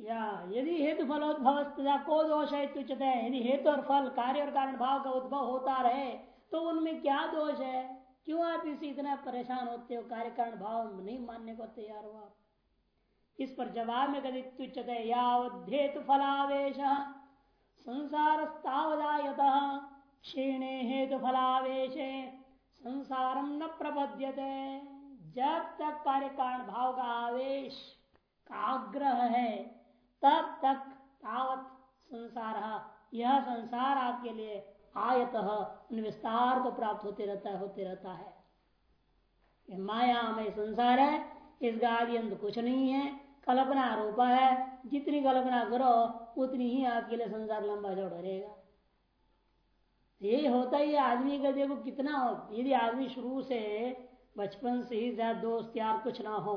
या, यदि हेतु फलोद्भव को दोष है तुचते यदि हेतु और फल कार्य और कारण भाव का उद्भव होता रहे तो उनमें क्या दोष है? क्यों आप इसे इतना परेशान होते हो? कार्य कारण भाव नहीं मानने को तैयार हो आप। इस पर जवाब में कभी तुच्छते यावधेतु फलावेश संसार क्षीणे हेतु फलावेश संसारम न प्रबद्यते जब तक कार्य कारण भाव का आवेश का आग्रह है तब तक तावत संसार, यह संसार आपके लिए आयत विस्तार को प्राप्त होते रहता है, होते रहता है। माया में संसार है इसका आदि अंत कुछ नहीं है, कल्पना रूपा है, जितनी कल्पना करो, उतनी ही आपके लिए संसार लंबा चौड़ा रहेगा। ये होता ही, आदमी का देखो कितना हो, यदि आदमी शुरू से बचपन से ही ज़्यादा दोस्त यार कुछ ना हो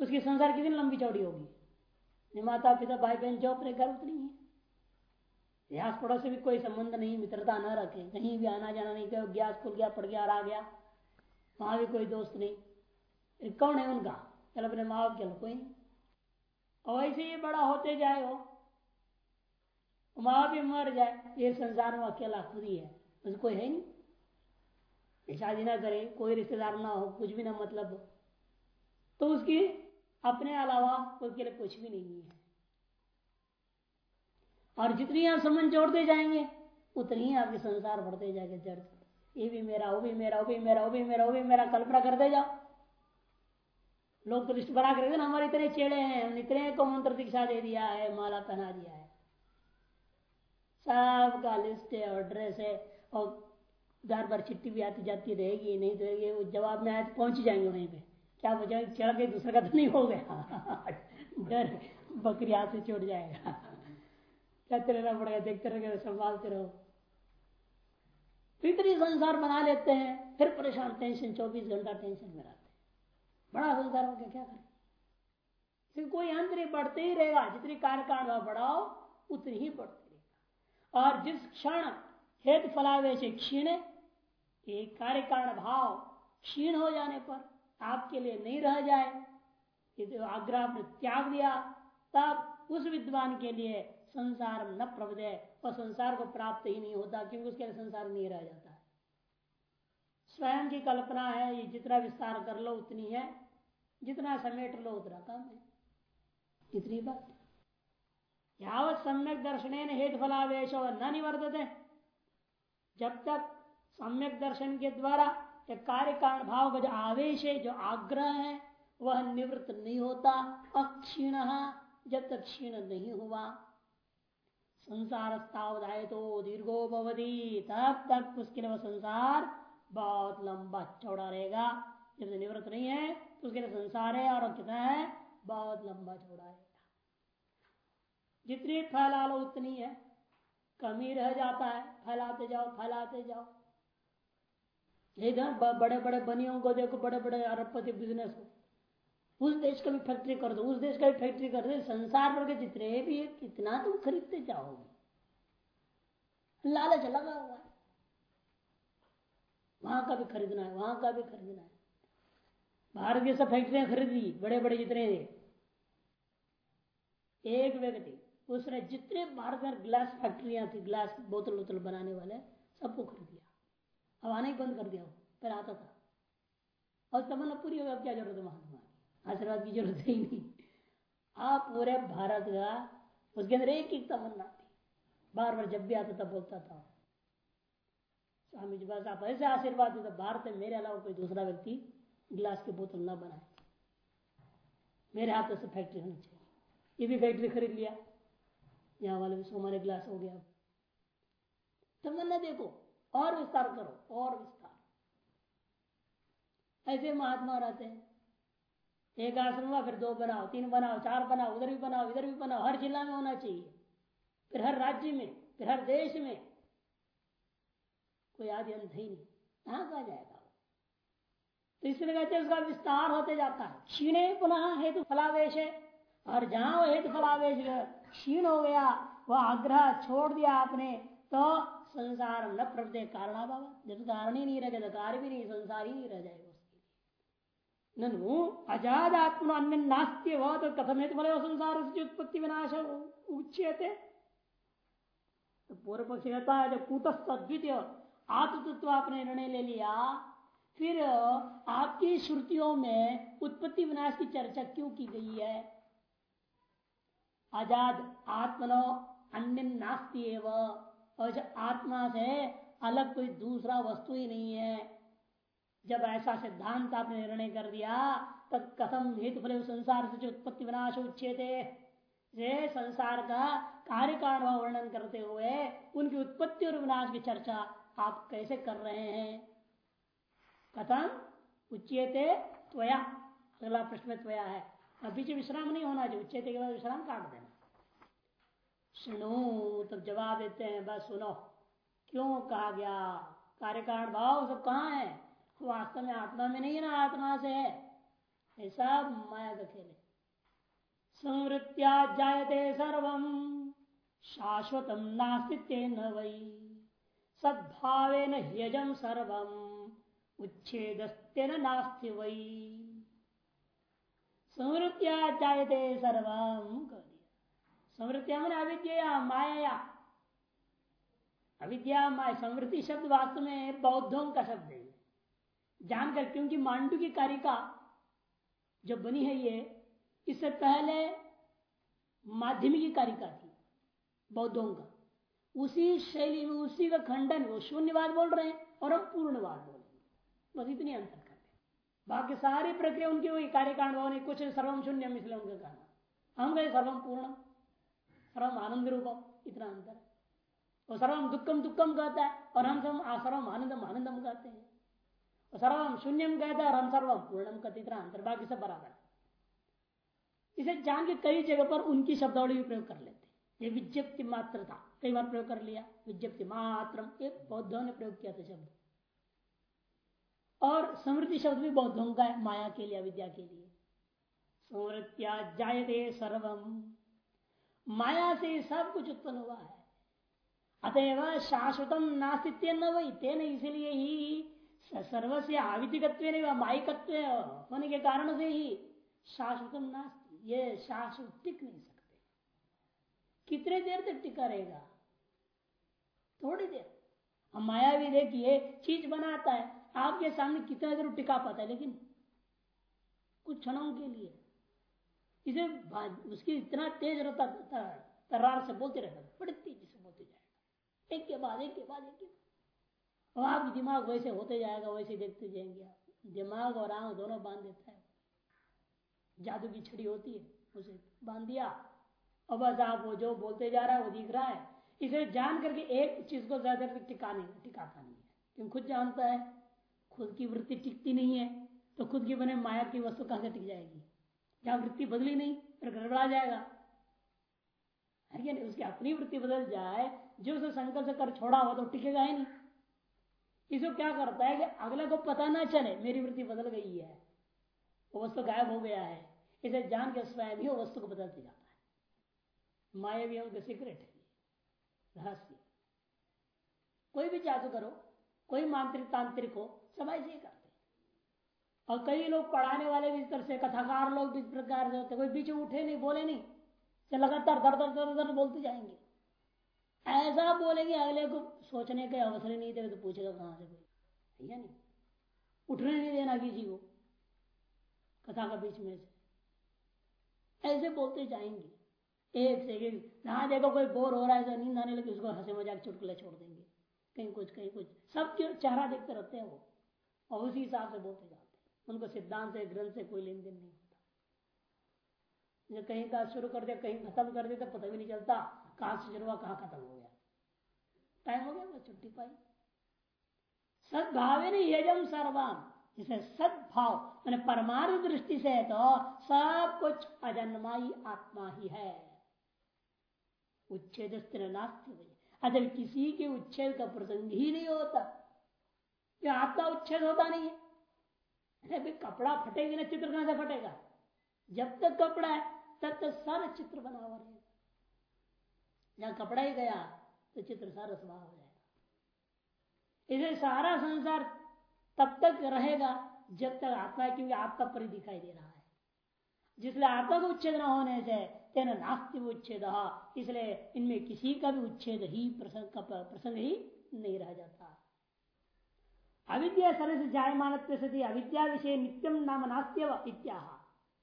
तो उसकी संसार कितनी लंबी चौड़ी होगी? माता पिता भाई बहन जो अपने घर उतनी है। आस पड़ोस से भी कोई संबंध नहीं, मित्रता न रखे। कहीं भी आना जाना नहीं, कहो गया, स्कूल गया, पढ़ गया आ गया, वहाँ भी कोई दोस्त नहीं। कौन है उनका? चल अपने माँ बाप, चलो कोई नहीं। और ऐसे ही बड़ा होते जाए हो माँ भी मर जाए, ये संसार में अकेला खुद ही है। उसको कोई है नहीं। शादी ना करे, कोई रिश्तेदार ना हो, कुछ भी ना मतलब तो उसकी अपने अलावा उसके लिए कुछ भी नहीं है। और जितनी आप संबंध जोड़ते जाएँगे, उतनी ही आपके संसार बढ़ते जाएँगे, जड़ ये भी मेरा, वो भी मेरा, वो भी मेरा, वो भी मेरा, वो भी मेरा, कल्पना करते जाओ। लोग तो लिस्ट बना कर ना, हमारे इतने चेड़े हैं, हमने इतने को मंत्र दीक्षा दे दिया है, माला पहना दिया है। सबका लिस्ट है और ड्रेस है, और घर पर चिट्ठी भी आती जाती रहेगी, नहीं तो वो जवाब में आए तो पहुँच जाएँगे वहीं पे। क्या बचा चढ़ के दूसरे का तो नहीं हो गया। डर, बकरी हाथ से छोड़ जाएगा। कहते रहना पड़ेगा देखते रहोगे संभालते रहो। इतनी संसार बना लेते हैं, फिर परेशान टेंशन चौबीस घंटा टेंशन में रहते बड़ा संसार हो गया, क्या करें? कोई अंत नहीं, बढ़ते ही रहेगा। जितनी कार्यकाल बढ़ाओ, उतनी ही बढ़ते रहेगा। और जिस क्षण हेतु फलावेश क्षीण एक कार्य कारण भाव क्षीण हो जाने पर आपके लिए नहीं रह जाए। आग्रह ने त्याग दिया, तब उस विद्वान के लिए संसार न प्रवदे और संसार को प्राप्त ही नहीं होता, क्योंकि उसके लिए संसार नहीं रह जाता। स्वयं की कल्पना है, ये जितना विस्तार कर लो, उतनी है। जितना समेट लो, उतना कम है। इतनी बात। यावत सम्यक दर्शन हेतु फलावेश न निवर्तते। जब तक सम्यक दर्शन के द्वारा कार्य कारण भाव का जो आवेश है, जो आग्रह है, वह निवृत्त नहीं होता, अक्षीण जब तक क्षीण नहीं हुआ। संसार तो दीर्घो भवती, तब तक उसके लिए संसार बहुत लंबा चौड़ा रहेगा। जब निवृत्त नहीं है तो उसके लिए संसार है, और कितना है, बहुत लंबा चौड़ा रहेगा। जितनी फैला लो उतनी है, कमी रह जाता है, फैलाते जाओ फैलाते जाओ। इधर बड़े बड़े बनियों को देखो बड़े बड़े अरबपति बिज़नेस हो उस देश का भी फैक्ट्री कर दो, उस देश का भी फैक्ट्री कर दो संसार भर के जितने भी है, कितना तुम खरीदते जाओगे? लालच लगा हुआ है। वहाँ का भी खरीदना है, वहाँ का भी खरीदना है। भारत की सब फैक्ट्रियाँ खरीदी बड़े बड़े जितने थे। एक व्यक्ति, उसने जितने भारत में ग्लास फैक्ट्रियाँ थी ग्लास बोतल वोतल बनाने वाले सबको खरीद लिया। अब आने ही बंद कर दिया पहले आता था। और तमन्ना पूरी होगी अब क्या ज़रूरत है महात्मा आशीर्वाद की ज़रूरत ही नहीं। आप पूरे भारत का, उसके अंदर एक ही तमन्ना थी। बार बार जब भी आता तब बोलता था। स्वामी जी, बस आप ऐसे आशीर्वाद देते, भारत में मेरे अलावा कोई दूसरा व्यक्ति गिलास की बोतल ना बनाए। मेरे हाथों से फैक्ट्री होनी चाहिए। ये भी फैक्ट्री खरीद लिया। यहाँ वाले भी सोमाने गिलास हो गया। तमन्ना देखो और विस्तार करो, और विस्तार। ऐसे महात्मा रहते हैं। एक आश्रम हुआ, फिर दो बनाओ, तीन बनाओ, चार बनाओ, उधर भी बनाओ, इधर भी बनाओ, हर जिला में होना चाहिए। फिर हर राज्य में, फिर हर देश में। कोई आदि अंत ही नहीं। कहाँ कहा जाएगा? तो इसलिए कहते हैं, उसका विस्तार होते जाता है। क्षीणे पुनः हेतु फलावेश है। और जहाँ वो हेतु फलावेश, क्षीण हो गया, वह आग्रह छोड़ दिया आपने तो संसार न प्रवृत्ति कारण जब कारण ही नहीं रहेगा तो कार्य भी नहीं, संसार ही रह जाएगा ननु अजाद आत्मा अन्य नास्त्य वह तो कथम है तुम्हारे संसार से उत्पत्ति विनाश उच्चते तो पूर्व पक्ष कहता है, जब कूटस्थ अद्वितीय आत्मतत्व आपने निर्णय ले लिया, फिर आपकी श्रुतियों में उत्पत्ति विनाश की चर्चा क्यों की गई है? आज़ाद आत्मनो अन्य नास्ती और जब आत्मा से अलग कोई दूसरा वस्तु ही नहीं है, जब ऐसा सिद्धांत आपने निर्णय कर दिया, तब कथम हेतु फल संसार से उत्पत्ति विनाश उच्छेदे से संसार का कार्य का वर्णन करते हुए उनकी उत्पत्ति और विनाश की चर्चा आप कैसे कर रहे हैं? कथम उच्चेते त्वया। अगला प्रश्न त्वया है। अब बीच विश्राम नहीं होना चाहिए उच्चेते के बाद विश्राम काट देना सुनो, तब जवाब देते हैं, बस सुनो। क्यों कहा गया? कार्य कारण भाव सब कहाँ है? वास्तव में आत्मा में नहीं है ना, आत्मा से है। ऐसा माया का खेल संवृत्या जायते सर्व शाश्वत नास्ति न वही सद्भावे न ह्यजम सर्व उच्छेदस्ते नास्ति वही संवृत्या जायते सर्व मैंने अविद्या माया अविद्या माया संवृत्ति शब्द वास्तव में बौद्धों का शब्द है। जानकर क्योंकि मांडू की कारिका जो बनी है ये, इससे पहले माध्यमिकी कारिका थी, बौद्धों का। उसी शैली में उसी का खंडन, वो शून्यवाद बोल रहे हैं और हम पूर्णवाद बोल रहे हैं। बस इतनी अंतर करते बाकी सारी प्रक्रिया उनकी वही कार्यकांड कुछ सर्वम शून्य इसलिए उनका कहना। हम गए सर्वम पूर्ण। सर्वम आनंद रूप इतना अंतर। है वो सर्वम दुखम दुखम कहता है, और हम सब सर्वम आनंदम आनंदम कहते हैं। सर्वम शून्यम कहते और हम सर्वम पूर्णम कहते इतना अंतर, बाकी सब बराबर इसे जान के कई जगह पर उनकी शब्दावली भी प्रयोग कर लेते ये विज्ञप्ति मात्र था, कई बार प्रयोग कर लिया। विज्ञप्ति मात्र बौद्धों ने प्रयोग किया था शब्द। और समृद्धि शब्द भी बौद्धों का है, माया के लिए विद्या के लिए। समृत्या जायते सर्वम। माया से सब कुछ उत्पन्न हुआ है। अतएव शाश्वतम नास्तित्व न वही, तेन इसलिए ही सर्व से आविधिकत्व होने के कारण से ही शाश्वत नास्ती, ये शाश्वत टिक नहीं सकते। कितने देर तक टिका रहेगा? थोड़ी देर। हम माया भी देखिए, चीज़ बनाता है, आपके सामने कितना देर टिका पाता है, लेकिन कुछ क्षणों के लिए। इसे उसकी इतना तेज रहता तर्रार से बोलते रहता बड़ी तेज़ी से बोलते जाएगा। एक के बाद, एक के बाद, एक के बाद। आपकी दिमाग वैसे होते जाएगा, वैसे देखते जाएँगे आप। दिमाग और आँख दोनों बाँध देता है। जादू की छड़ी होती है, उसे बाँध दिया। और बस आप वो जो बोलते जा रहा है, वो दिख रहा है। इसे जान करके एक चीज़ को ज़्यादा टिका नहीं, टिकाता नहीं है। क्योंकि खुद जानता है, खुद की वृत्ति टिकती नहीं है तो खुद की बने माया की वस्तु कहाँ से टिक जाएगी? जहाँ वृत्ति बदली नहीं, फिर गड़बड़ा जाएगा। है नहीं? उसकी अपनी वृत्ति बदल जाए, जो उसे संकल्प से कर छोड़ा हुआ तो टिकेगा ही नहीं। इसको क्या करता है कि अगले को पता ना चले, मेरी वृत्ति बदल गई है, वो वस्तु गायब हो गया है। इसे जान के स्वयं ही वो वस्तु को बदलते जाता है। भी का सीक्रेट है। रहस्य। कोई भी जादू करो, कोई मांत्रिक तांत्रिक हो ही करते और कई लोग पढ़ाने वाले भी इस तरह से कथाकार लोग भी इस प्रकार से होते कोई बीच उठे नहीं, बोले नहीं लगातार दर दर दर दर बोलते जाएँगे। ऐसा बोलेंगे, अगले को सोचने के अवसर नहीं थे तो पूछेगा कहाँ से कोई। है नहीं? उठने नहीं देना किसी को, कथा का बीच में से। ऐसे बोलते जाएँगे। एक से एक जहाँ देखो कोई बोर हो रहा है तो नींद आने लगे, उसको हंसे मज़ाक चुटकुले छोड़ देंगे। कहीं कुछ कहीं कुछ। सब चेहरा देखते रहते हैं वो, और उसी हिसाब से बोलते हैं। उनको सिद्धांत से ग्रंथ से कोई लेन देन नहीं होता। जब कहीं का शुरू कर दिया, कहीं खत्म कर दिया तो पता भी नहीं चलता कहाँ से शुरू हुआ, कहाँ खत्म हो गया। टाइम हो गया वो छुट्टी पाई। सद्भावे ने यजम सर्वाम। जिसे सद्भाव, मैंने परमार्थ दृष्टि से तो सब कुछ अजन्माई आत्मा ही है। उच्छेद अगर किसी के उच्छेद का प्रसंग ही नहीं होता। आत्मा उच्छेद होता नहीं है। अरे कपड़ा फटेगी ना, चित्र कहाँ से फटेगा? जब तक कपड़ा है, तब तक सारा चित्र बना हुआ रहेगा। जहाँ कपड़ा ही गया तो चित्र सारा स्वभाव हो जाएगा। इसे सारा संसार तब तक रहेगा, जब तक आत्मा, क्योंकि आपका परि दिखाई दे रहा है। जिसलिए आत्मा का उच्छेद न होने से, तेना नास्ति उच्छेद। इसलिए इनमें किसी का भी उच्छेद ही प्रसंग का प्रसंग ही नहीं रह जाता। अविद्या सरस जायमान सती, अविद्या विषय नित्यम नाम नास्त्यव इत्या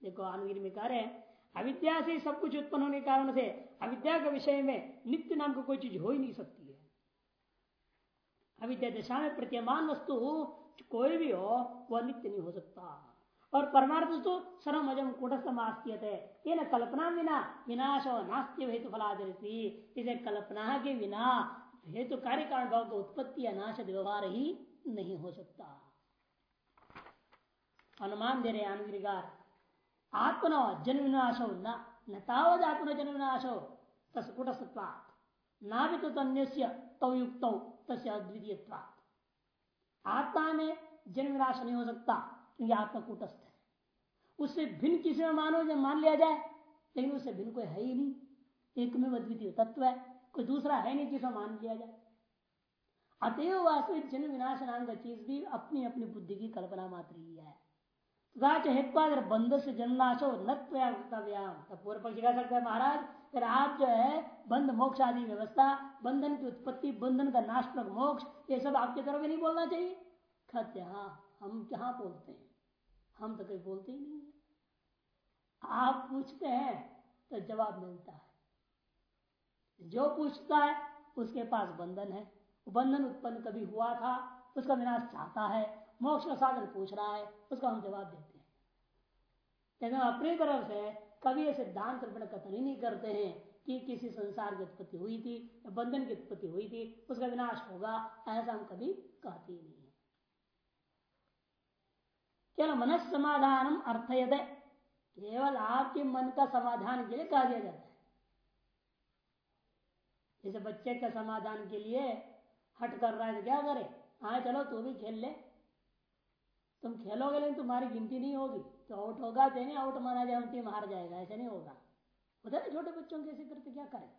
देखो आनगिरी में कह रहे हैं, अविद्या से सब कुछ उत्पन्न होने के कारण से अविद्या के विषय में नित्य नाम की कोई चीज़ हो ही नहीं सकती है। अविद्या दशा में प्रत्यमान वस्तु कोई भी हो, वह नित्य नहीं हो सकता। और परमार्थ तो सर्वमजम कूटस्थमास्तियत ये न कल्पना विना, विनाश और नास्त्य हेतु फलादृति इसे कल्पना के बिना हेतु कार्य कारण भाव को उत्पत्ति या नाश व्यवहार ही नहीं हो सकता। अनुमान दे रहे अनुगिरिगार आत्मनो जन्म विनाशो न तावद आत्मनो जन्म विनाशो तस् कुटस्थत्वा ना भी तो तन्य तवयुक्त तस् अद्वितीय आत्मा में जन्म विनाश नहीं हो सकता, क्योंकि आत्मा कूटस्थ है। उससे भिन्न किसी में मानो जब मान लिया जाए, लेकिन उससे भिन्न कोई है ही नहीं। एक में अद्वितीय तत्व है, कोई दूसरा है नहीं जिसमें मान लिया जाए। अतएव वास्तविक जन्म विनाश नाम का चीज़ भी अपनी अपनी बुद्धि की कल्पना मात्र ही है। बंध से जन्मनाशो तो पूर्व पक्ष कह सकते हैं, महाराज, फिर आप जो है, बंध मोक्ष आदि व्यवस्था, बंधन की उत्पत्ति, बंधन का नाश मोक्ष, ये सब आपके तरफ़ नहीं बोलना चाहिए? खत्य हाँ हम क्या बोलते हैं, हम तो कहीं बोलते ही नहीं आप पूछते हैं तो जवाब मिलता है। जो पूछता है, उसके पास बंधन है। बंधन उत्पन्न कभी हुआ था, उसका विनाश चाहता है, मोक्ष का साधन पूछ रहा है, उसका हम जवाब देते हैं। अपनी तरफ़ से कभी ये सिद्धांत कथन ही नहीं करते हैं कि किसी संसार की उत्पत्ति हुई थी, या बंधन की उत्पत्ति हुई थी, उसका विनाश होगा, ऐसा हम कभी कहते ही नहीं है। केवल मन अर्थ यद केवल आपके मन का समाधान के लिए कहा दिया जाता है। जैसे बच्चे का समाधान के लिए हट कर रहा है तो क्या करे? हाँ चलो तू भी खेल ले। तुम खेलोगे लेकिन तुम्हारी गिनती नहीं होगी। तो आउट होगा तो नहीं आउट माना जाए टीम हार जाएगा, ऐसे नहीं होगा। होता ना छोटे बच्चों कैसे करते क्या करें?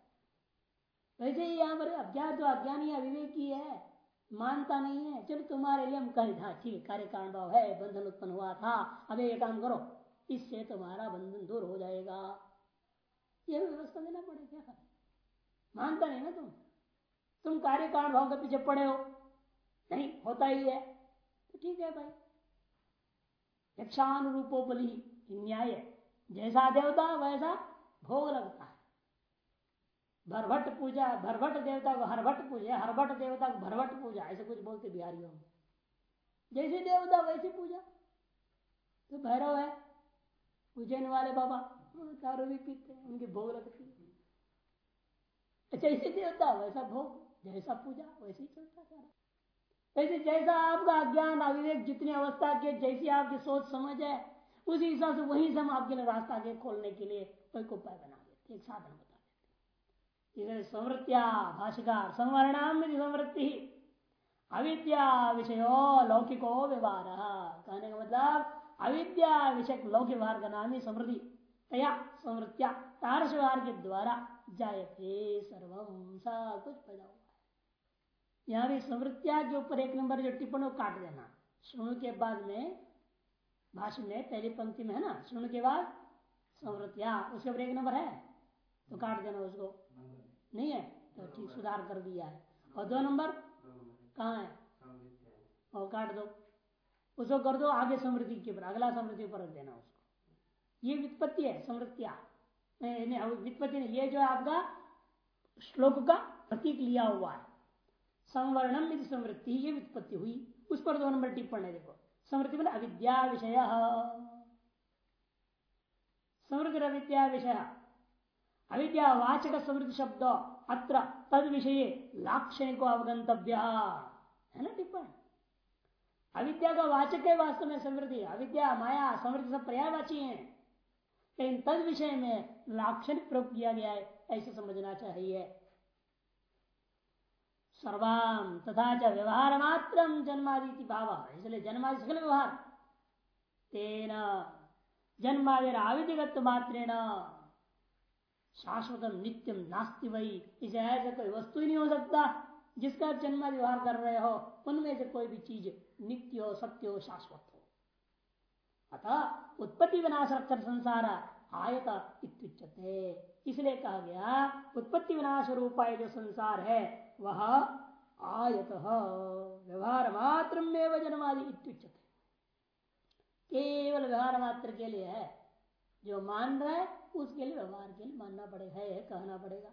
वैसे ही यहाँ पर अज्ञात जो अज्ञानी अविवेकी है, मानता नहीं है। चलो तुम्हारे लिए हम कह हाँ ठीक कार्य कारण भाव है, बंधन उत्पन्न हुआ था। अब ये काम करो, इससे तुम्हारा बंधन दूर हो जाएगा। ये व्यवस्था देना पड़े क्या करें? मानता नहीं ना तुम? तुम कार्य कारण भाव के पीछे पड़े हो। नहीं, होता ही है। तो ठीक है भाई। यक्षानुरूपोपली न्याय जैसा देवता, वैसा भोग लगता है। भरभट पूजा, भरभट देवता को हरभट पूजा हरभट देवता को भरभट पूजा, ऐसे कुछ बोलते बिहारियों में। जैसे देवता, वैसे पूजा। तो भैरव है पूजन वाले बाबा दारू भी पीते उनके भोग लगते जैसे देवता, वैसा भोग। जैसा पूजा, वैसे ही चलता सारा ऐसे जैसा आपका अज्ञान अविवेक जितनी अवस्था के, जैसी आपकी सोच समझ है, उसी हिसाब से वही से हम आपके लिए रास्ता आगे खोलने के लिए कोई उपाय बना देते एक साधन बता देते समृत्या भाषिकार संवरणाम समृद्धि अविद्या विषयो लौकिको व्यवहार। कहने का मतलब अविद्या विषय लौकिक व्यवहार का नाम ही समृद्धि। तया समृत्या तारस व्यवहार के द्वारा जायते सर्वम सब कुछ पैदा हुआ यहाँ भी समृत्या के ऊपर एक नंबर जो टिप्पणी काट देना। शुणु के बाद में भाषण में, पहली पंक्ति में है ना? शुणु के बाद समृत्या, उसके ऊपर एक नंबर है? तो काट देना उसको। नहीं है? तो ठीक, सुधार कर दिया है। और दो नंबर? कहाँ है? और काट दो। उसको कर दो आगे समृद्धि के ऊपर, अगला समृद्धि ऊपर रख देना उसको। ये वित्पत्ति है, समृत्या। वित्पत्ति नहीं, ये जो आपका श्लोक का प्रतीक लिया हुआ है। संवर्णम यदि समृद्धि ये वित्पत्ति हुई। उस पर दो नंबर टिप्पण है, देखो। समृद्धि मतलब अविद्या विषय। समृद्धि अविद्या विषय। अविद्या वाचक समृद्धि शब्द अत्र तद विषय लाक्षणिको अवगंतव्य है ना टिप्पण? अविद्या का वाचक है वास्तव में समृद्धि अविद्या, माया समृद्धि सब पर्यायवाची है। लेकिन तद विषय में लाक्षणिक प्रयोग किया गया है, ऐसे समझना चाहिए। सर्वाम तथा च व्यवहार मात्र जन्मादि भाव। इसलिए जन्मादि सकल व्यवहार। तेन जन्मादि आविधिगत मात्रेण शाश्वत नित्यम नास्ति वही इसे ऐसे कोई वस्तु ही नहीं हो सकता जिसका जन्म व्यवहार कर रहे हो। उनमें से कोई भी चीज़ नित्य हो, सत्य हो, शाश्वत हो। अतः उत्पत्ति विनाश रक्षण संसार आयत इसलिए कहा गया, उत्पत्ति विनाश रूपाय जो संसार है वह आयत। व्यवहार मात्र में जन्मादि केवल व्यवहार मात्र के लिए है। जो मान रहा है, उसके लिए व्यवहार के लिए मानना पड़ेगा है कहना पड़ेगा।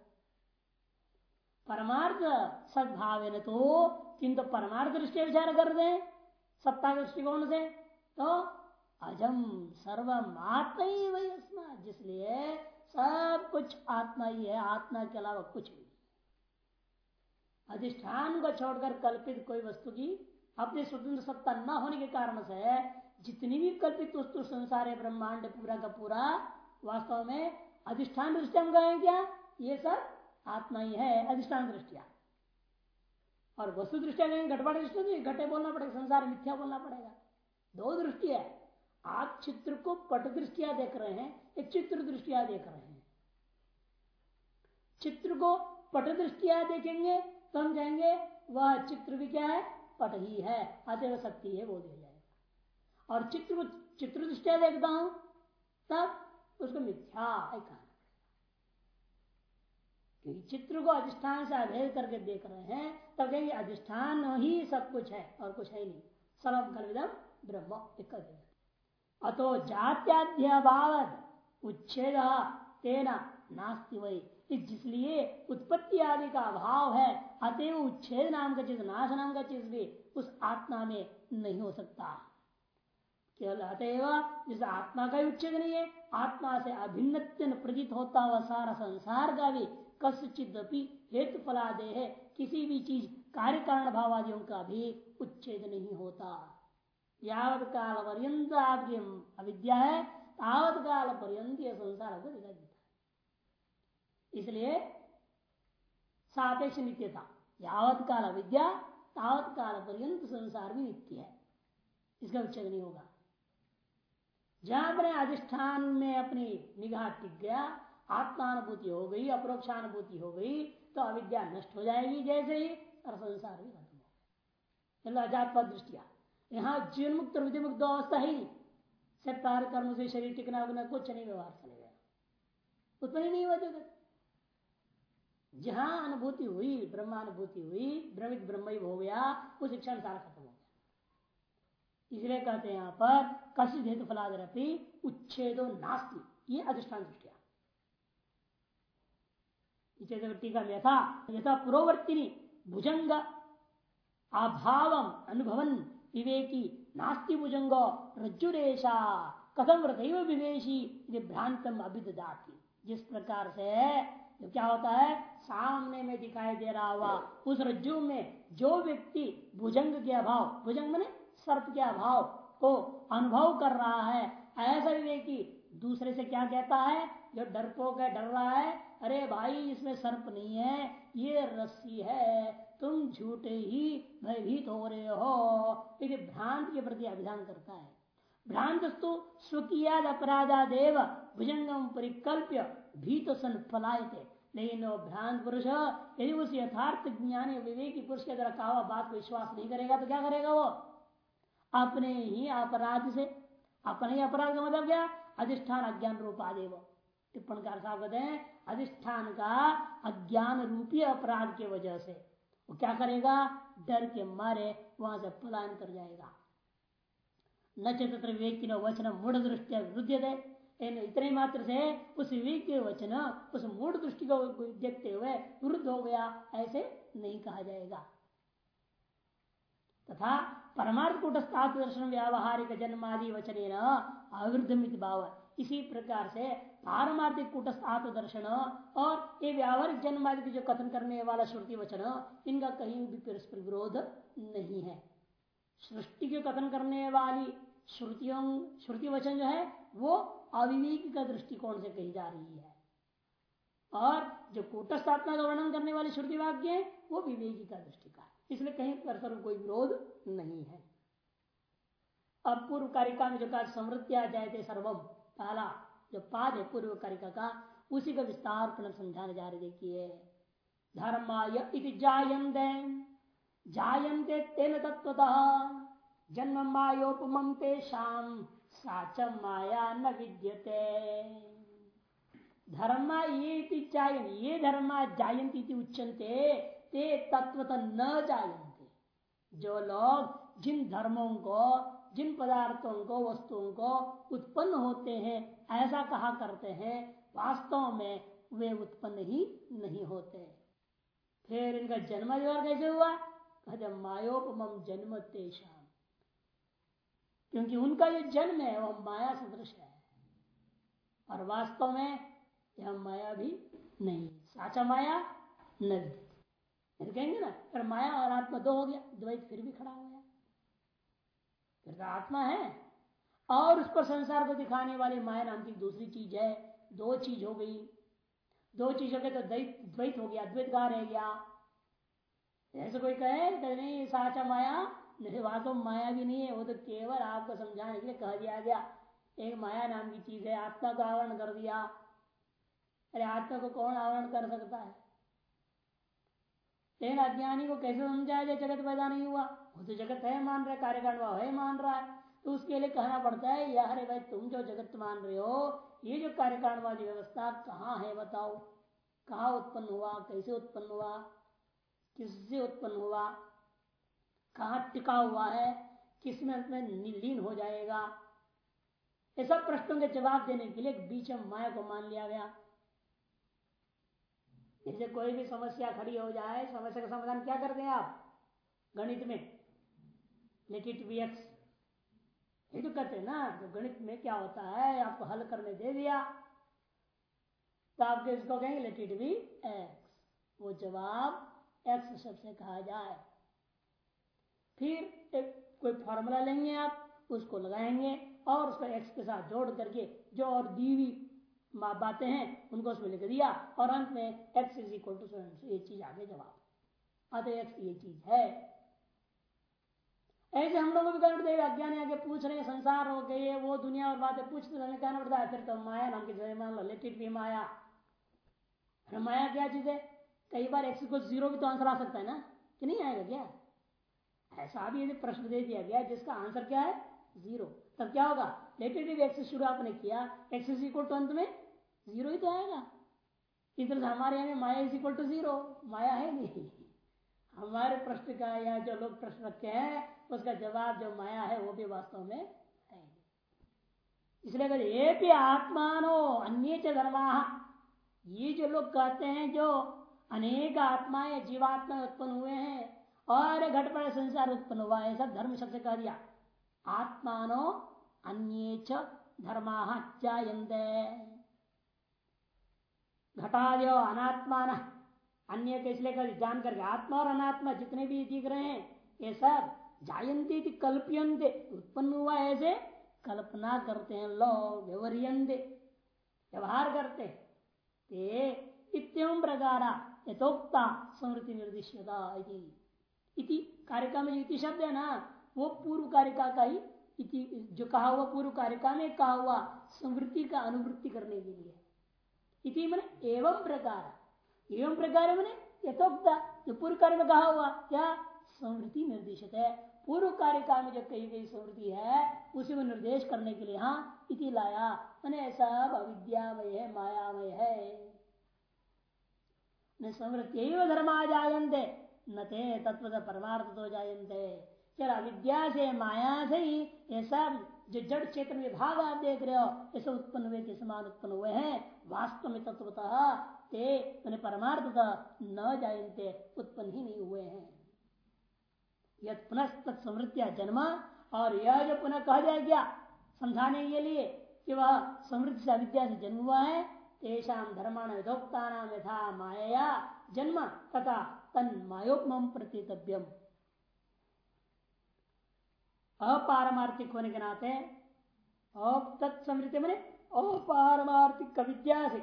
परमार्थ सद्भाव है तो किंतु परमार्थ दृष्टि विचार कर दे सत्ता के दृष्टिकोण से तो अजम सर्वम आत्मा ही वही जिसलिए सब कुछ आत्मा ही है, आत्मा के अलावा कुछ नहीं अधिष्ठान को छोड़कर कल्पित कोई वस्तु की अपनी स्वतंत्र सत्ता न होने के कारण से जितनी भी कल्पित वस्तु संसार है, ब्रह्मांड पूरा का पूरा, वास्तव में अधिष्ठान दृष्टि हम कहें क्या? ये सब आत्मा ही है, अधिष्ठान दृष्टिया। और वस्तु दृष्टिया कहेंगे घटपट दृष्टि घटे बोलना पड़ेगा, संसार मिथ्या बोलना पड़ेगा। दो दृष्टि है। आप चित्र को पट दृष्टिया देख रहे हैं, एक चित्र दृष्टिया देख रहे हैं। चित्र को पट दृष्टिया देखेंगे तो हम कहेंगे वह चित्र भी क्या है? पट ही है। अतः शक्ति है, वो दिया जाएगा। और चित्र चित्र दृष्टिया देखता हूँ, तब उसको मिथ्या है कहना क्योंकि चित्र को अधिष्ठान से अभेद करके देख रहे हैं, तब कहेंगे, अधिष्ठान ही सब कुछ है और कुछ है नहीं। सर्व कलविदम ब्रह्म अतो जात्याध्याभाव उच्छेद तेना नास्ति वही जिसलिए उत्पत्ति आदि का अभाव है, अतएव उच्छेद नाम का चीज़, नाश नाम का चीज़ भी उस आत्मा में नहीं हो सकता। केवल अतएव जिस आत्मा का उच्छेद नहीं है, आत्मा से अभिन्न प्रतीत होता हुआ सारा संसार का भी कसित हेतु फला दे है। किसी भी चीज़ कार्य कारण भाव आदियों का भी उच्छेद नहीं होता। यावत काल पर्यंत आपकी अविद्या है, तावत काल पर्यंत यह संसार आपको दिखाई इसलिए सापेक्ष नित्यता, यावत काल अविद्या, तावत काल पर्यंत संसार भी नित्य है। इसका उच्छेद नहीं होगा। जहाँ अपने अधिष्ठान में अपनी निगाह टिक गया, आत्मानुभूति हो गई, अप्रोक्षानुभूति हो गई तो अविद्या नष्ट हो जाएगी जैसे ही, और संसार भी खत्म हो गया। अजात पद दृष्टिया। यहाँ जीवन मुक्त और विधि मुक्त अवस्था ही नहीं सब कार्य कर्म से शरीर टिकना उगना कुछ नहीं, व्यवहार चलेगा उत्पन्न नहीं हुआ जगत जहाँ अनुभूति हुई, ब्रह्मानुभूति हुई ब्रह्मित ब्रह्म हो गया उस क्षण सारा खत्म हो गया। इसलिए कहते हैं यहाँ पर कशित हेतु फलादरपी उच्छेदो नास्ती। ये अधिष्ठान दृष्टिया। टीका यथा यथा पुरोवर्तिनी भुजंग अभाव अनुभवन विवेकी नास्ति भुजंगो रज्जुरेशा कथम व्रत विवेशी भ्रांतम अभिदाती जिस प्रकार से जो क्या होता है? सामने में दिखाई दे रहा हुआ, उस रज्जु में जो व्यक्ति भुजंग के अभाव, भुजंग मैंने सर्प के अभाव को अनुभव कर रहा है, ऐसा विवेकी दूसरे से क्या कहता है? जो डरपोक है डर रहा है? अरे भाई, इसमें सर्प नहीं है, ये रस्सी है, तुम झूठे ही भयभीत हो रहे हो। यदि भ्रांत के प्रति अभिधान करता है। भ्रांतस्तु स्वकीयाद अपराधा देव, भुजंगम परिकल्प्य। भीत सन फलायते। लेकिन वो भ्रांत पुरुष, यदि उस यथार्थ ज्ञानी विवेकी पुरुष के द्वारा कहा बात को विश्वास नहीं करेगा तो क्या करेगा वो? अपने ही अपराध से, अपने ही अपराध का मतलब क्या? अधिष्ठान अज्ञान रूपादेव टिप्पण कार साहब कहते हैं, अधिष्ठान का अज्ञान रूपी अपराध के वजह से। वो क्या करेगा? डर के मारे वहाँ से पलायन कर जाएगा। न चत्र विवेक न वचन मूढ़ दृष्टि दे इतने मात्र से उस विवेक के वचन, उस मूढ़ दृष्टि को देखते हुए विरुद्ध हो गया, ऐसे नहीं कहा जाएगा। तथा परमार्थ कूटस्थात दर्शन व्यावहारिक जन्मादि वचन अवृद्ध भाव। इसी प्रकार से पारमार्थिक कूटस्थ आत्मदर्शन और ये व्यावहारिक जन्मादि की जो कथन करने वाला श्रुति वचन, इनका कहीं भी परस्पर विरोध नहीं है। सृष्टि के कथन करने वाली श्रुतियों, श्रुति वचन जो है, वो अविवेक का दृष्टिकोण से कही जा रही है। और जो कूटस्थ का वर्णन करने वाली श्रुति वाक्य है, वो विवेकी का दृष्टिका है। इसलिए कहीं परस्पर कोई विरोध नहीं है। अब पूर्व कारिका में जो कहा समृद्धिया जायते सर्वम, पहला जो पाद है पूर्व कारिका का, उसी का विस्तार पुनः समझाने जा रहे देखिए, धर्माय जायते जायते तेन तत्वतः जन्म मायोपम शाम साच माया न विद्यते। धर्म ये जायन ये धर्म जायंती उच्चनते ते न जायंते जो लोग जिन धर्मों को, जिन पदार्थों को, वस्तुओं को उत्पन्न होते हैं, ऐसा कहा करते हैं, वास्तव में वे उत्पन्न ही नहीं होते। फिर इनका जन्म कैसे हुआ? कहते मायोपम जन्म तेषा क्योंकि उनका जो जन्म है, वह माया सदृश है। और वास्तव में यह माया भी नहीं साचा माया न कहेंगे ना फिर माया और आत्मा दो हो गया। द्वैत फिर भी खड़ा हो गया। फिर तो आत्मा है। और उस पर संसार को दिखाने वाली माया नाम की दूसरी चीज़ है। दो चीज़ हो गई। दो चीज़ हो गई तो द्वैत हो गया। द्वैत गा रह गया। ऐसे कोई कहे नहीं, साचा माया नहीं वास्तव माया भी नहीं है, वो तो केवल आपको समझाने के लिए कह दिया गया। एक माया नाम की चीज़ है, आत्मा का आवरण कर दिया। अरे आत्मा को कौन आवरण कर सकता है? लेकिन अज्ञानी को कैसे समझाया जाए? जगत पैदा नहीं हुआ। वो तो जगत है मान रहा है, कार्यकांड है मान रहा है। तो उसके लिए कहना पड़ता है यार अरे भाई, तुम जो जगत मान रहे हो, ये जो कार्यकांड वाली व्यवस्था कहाँ है बताओ? कहाँ उत्पन्न हुआ? कैसे उत्पन्न हुआ? किससे उत्पन्न हुआ? कहाँ टिका हुआ है किसमें में लीन हो जाएगा? ये सब प्रश्नों के जवाब देने के लिए बीच में माया को मान लिया गया। जैसे कोई भी समस्या खड़ी हो जाए, समस्या का समाधान क्या करते हैं आप? गणित में। लेट इट बी एक्स ये तो कहते हैं ना तो गणित में क्या होता है, आपको हल करने दे दिया। तो आप इसको कहेंगे? लेट इट बी एक्स वो जवाब एक्स शब्द से कहा जाए। फिर एक, कोई फॉर्मूला लेंगे आप, उसको लगाएँगे और उसको एक्स के साथ जोड़ करके जो और दीवी बातें हैं, उनको उसमें लिख दिया और अंत में एक्स इज़ इक्वल टू ये चीज़ आगे जवाब। अतः एक्स ये चीज़ है। ऐसे हम लोग भी पड़ता अज्ञान आगे पूछ रहे हैं, संसार हो गए, वो दुनिया और बातें पूछते रहने कहना पड़ता है, फिर तो माया नाम की मान लो लेट इट भी माया। माया क्या चीज़ है? कई बार एक्स को ज़ीरो भी तो आंसर आ सकता है ना? कि नहीं आएगा क्या? ऐसा भी यदि प्रश्न दे दिया, गया जिसका आंसर क्या है? ज़ीरो। तब क्या होगा? लेटेटिव एक्स शुरू आपने किया एक्स इज़ इक्वल टू अंत में ज़ीरो ही तो आएगा। से हमारे यहाँ maya is equal to zero माया है नहीं। हमारे प्रश्न का या जो लोग प्रश्न रखे हैं, उसका जवाब जो माया है, वो भी वास्तव में है। इसलिए अगर ये भी आत्मानो अन्य धर्मा, ये जो लोग कहते हैं जो अनेक आत्माएँ जीवात्मा उत्पन्न हुए हैं और घटपट संसार उत्पन्न हुआ है सब धर्म शब्द कह दिया। आत्मानो अन्य धर्मा जायते घटादयो अनात्मान। अन्य के इसलिए कर जान करके आत्मा और अनात्मा जितने भी दिख रहे हैं, ये सब जायंती कल्पयंते उत्पन्न हुआ ऐसे, कल्पना करते हैं लोग व्यवहारियंते व्यवहार करते इतम प्रकार यथोक्ता स्मृति निर्दिश्यता इति कार्यक्रम में इति शब्द है ना, वो पूर्व कारिका का ही इति, जो कहा हुआ पूर्व कारिका में कहा हुआ स्मृति का अनुवृत्ति करने के लिए। इति मैंने एवं प्रकार एवं प्रकार मैंने यथोक्ता, जो पूर्व कार्य में कहा हुआ क्या स्मृति निर्देशित है। पूर्व कार्यकाल में जो कही गई स्मृति है, उसी को निर्देश करने के लिए हाँ इति लाया। मैंने सब अविद्यामय है, मायामय है। स्मृति धर्म आ जायते न तत्व परमार्थ तो जायते चल अविद्या से माया से ही ये सब जो जड़ क्षेत्र विभाग आप देख रहे हो, ये सब उत्पन्न हुए, के समान उत्पन्न हुए हैं, वास्तव में तत्वतः ते मैंने परमार्थ न जायते उत्पन्न ही नहीं हुए हैं। यद पुनः समृद्धिया जन्म, और यह जो पुनः कहा जाए क्या? समझाने के लिए कि वह समृद्धि से अविद्या से जन्म हुआ है तेषाम धर्मान विधोक्ता नाम यथा माया जन्म तथा तन मायोपम प्रतितव्यम अपारमार्थिक होने के नाते तत्समृति मैंने अपारमार्थिक विद्या से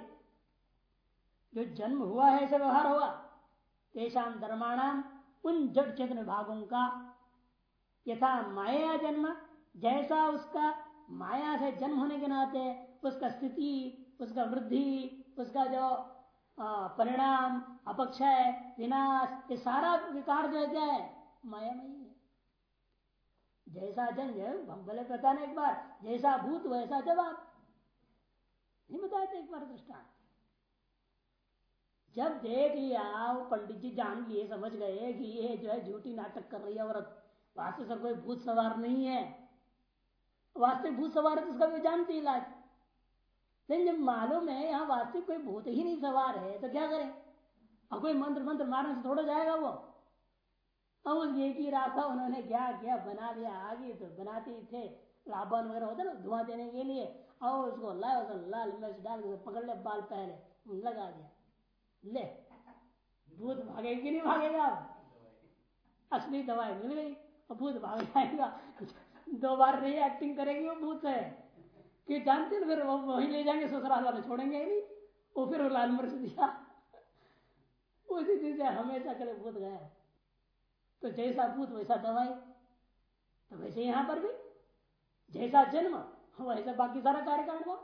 जो जन्म हुआ है ऐसा व्यवहार हुआ। तेषाम धर्माणाम उन जड़ चेतन विभागों का, यथा माया जन्म, जैसा उसका माया से जन्म होने के नाते, उसका स्थिति, उसका वृद्धि, उसका जो परिणाम, अपक्षय, विनाश, ये सारा विकार जो है क्या है? मायामयी जैसा जन हम भले पता ना एक बार, जैसा भूत वैसा जवाब नहीं बताया था एक बार दृष्टांत। जब देख लिया, वो पंडित जी जान लिए, समझ गए कि ये जो है झूठी नाटक कर रही है औरत। वास्तव सर कोई भूत सवार नहीं है। वास्तविक भूत सवार है तो उसका भी जानती इलाज। लेकिन जब मालूम है, यहाँ वास्तविक कोई भूत ही नहीं सवार है तो क्या करें? अब कोई मंत्र मंत्र मारने से थोड़ा जाएगा वो। अब उस एक ही रास्ता उन्होंने क्या किया? बना लिया, आगे तो बनाते थे। लाभन वगैरह होता ना, धुआँ देने के लिए। और उसको लाए लाल मिर्च डाल के पकड़ ले बाल पहले, लगा दिया। ले, भूत भागेगा कि नहीं भागेगा असली दवाई मिल गई भूत भाग जाएगा। दो बार नहीं एक्टिंग करेगी वो भूत है कि जानते फिर वो वही ले जाएँगे, ससुराल वाले छोड़ेंगे नहीं। वो फिर वो लाल मिर्च दिया। उसी दिन से हमेशा के लिए भूत गया। तो जैसा भूत वैसा दवाई। तो वैसे यहाँ पर भी, जैसा जन्म, वैसा बाकी सारा कार्यकांड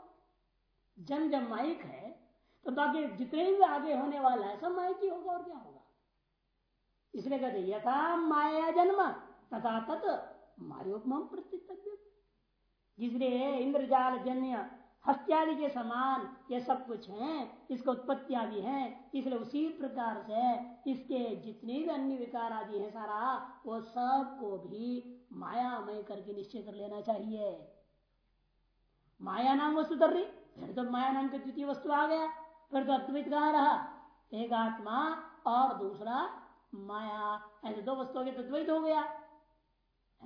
जन्म जब माइक है तो बाकी जितने भी आगे होने वाला है, सब माइक ही होगा और क्या होगा? इसलिए कहते यथा माया जन्म, तथा तत् मायोपम प्रतितव्य जिसलिए इंद्रजाल, जन्य, हस्त्यादि के समान, ये सब कुछ है, इसका उत्पत्ति आदि है, इसलिए उसी प्रकार से इसके जितने भी अन्य विकार आदि है सारा, वो सबको भी मायामय करके निश्चय कर लेना चाहिए। माया नाम वस्तु कर रही फिर तो माया नाम का द्वितीय वस्तु आ गया, फिर तो अद्वैत कहा रहा? एक आत्मा और दूसरा माया, ऐसे दो वस्तुओं के तो द्वैत हो गया।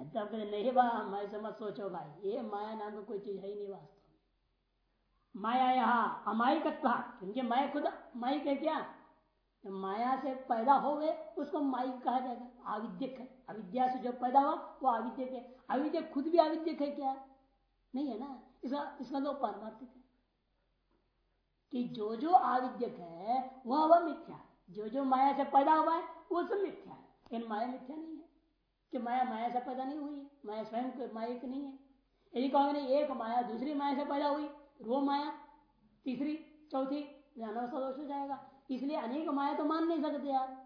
तब नहीं बा ऐसे मत सोचो भाई। ये माया नाम कोई चीज़ है ही नहीं वास्तव माया यहाँ अमायिकत्व क्योंकि माया खुद माइक है क्या? माया से पैदा हो गए उसको माइक कहा जाएगा आविद्यक है। अविद्या से जो पैदा हुआ वो आविद्यक है। अविद्यक खुद भी आविद्यक है क्या? नहीं है ना? इसका इसका तो पारमार्थिक है। कि जो जो आविद्यक है, वह वह मिथ्या जो जो माया से पैदा हुआ है, वो सब मिथ्या है। लेकिन माया मिथ्या नहीं है। कि माया माया से पैदा नहीं हुई, माया स्वयं माया की नहीं है। यदि कहोगे नहीं, एक माया, दूसरी माया से पैदा हुई वो माया, तीसरी, चौथी अनवस्था दोष हो जाएगा। इसलिए अनेक माया तो मान नहीं सकते आप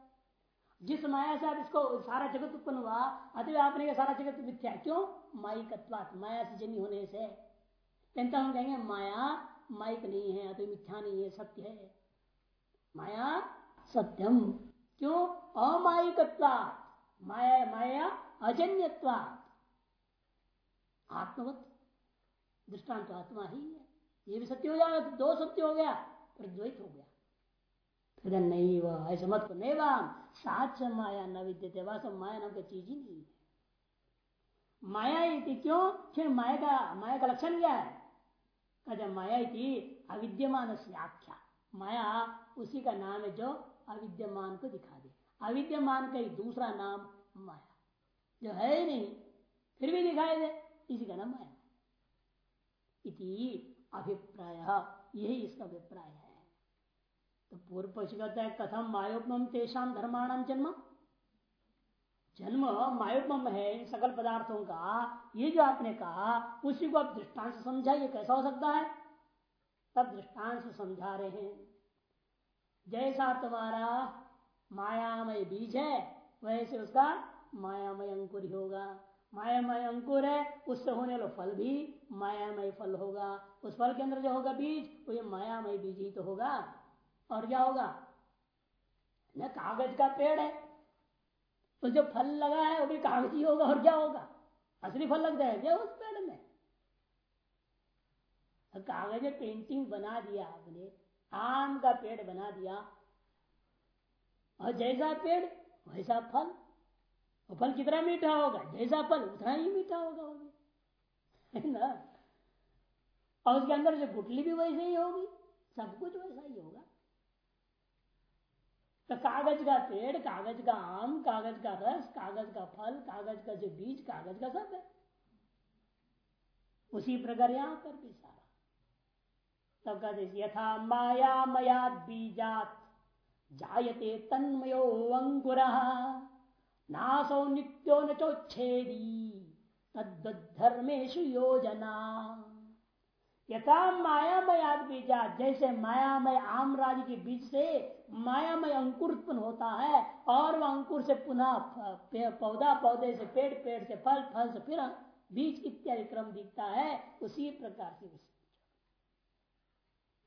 जिस माया से आप इसको, सारा जगत उत्पन्न हुआ अतः आपने सारा जगत मिथ्या। क्यों? माई कत्वात माया से जन्य होने से। हम कहेंगे, माया, माइक नहीं है अतः मिथ्या नहीं है, सत्य है। माया सत्यम। क्यों? अमायिकत्वा माया माया, अजन्यत्वा। आत्मवत दृष्टांत तो आत्मा ही है। ये भी सत्य हो जाएगा तो दो सत्य हो गया फिर द्वैत हो गया। फिर नहीं वह ऐसे मत को नहीं वाम साच माया न विद्यते, वास्तव माया नाम का चीज़ ही नहीं है। माया क्यों? फिर माया का माया का लक्षण क्या है? कहते माया की अविद्यमान से आख्या। माया उसी का नाम है जो अविद्यमान को दिखा दे। अविद्यमान का ही दूसरा नाम माया। जो है ही नहीं, फिर भी दिखाई दे, इसी का नाम माया। इति अभिप्राय, यही इसका अभिप्राय है। तो पूर्व पक्ष कहता है, कथम मायोपम तेषाम धर्माणाम जन्म। जन्म मायोपम है इन सकल पदार्थों का। ये जो आपने कहा, उसी को आप दृष्टांत समझा ये कैसा हो सकता है? तब दृष्टांत समझा रहे हैं। जैसा तुम्हारा मायामय बीज है वैसे उसका मायामय अंकुर ही होगा। मायामय अंकुर है, उससे होने वाला फल भी मायामय फल होगा। उस फल के अंदर जो होगा बीज, वो ये मायामय बीज ही तो होगा। और क्या होगा? न कागज़ का पेड़ है। तो जो फल लगा है, वो भी कागज़ ही होगा, और क्या होगा? असली फल लग जाएगा उस पेड़ में? कागज़ पेंटिंग बना दिया आपने, आम का पेड़ बना दिया और जैसा पेड़, वैसा फल। वो फल कितना मीठा होगा? जैसा फल, उतना ही मीठा होगा वो है ना? और उसके अंदर जो गुटली भी वैसे ही होगी, सब कुछ वैसा ही होगा। तो कागज़ का पेड़, कागज़ का आम, कागज़ का रस, कागज़ का फल, कागज़ का जो बीज, कागज़ का सब है। उसी प्रकार यहाँ पर भी सारा। तब कहते यथा माया मया बीजात जायते तन्मयो अंकुर नासौ नित्यो न चोच्छेदी तद्धर्मेशु योजना। यथा मायामय बीजा जैसे मायामय आम राज के बीच से मायामय अंकुर उत्पन्न होता है, और वह अंकुर से पुनः पौधा, पौधे से पेड़ पेड़ से फल फल से फिर बीज इत्यादि क्रम दिखता है, उसी प्रकार से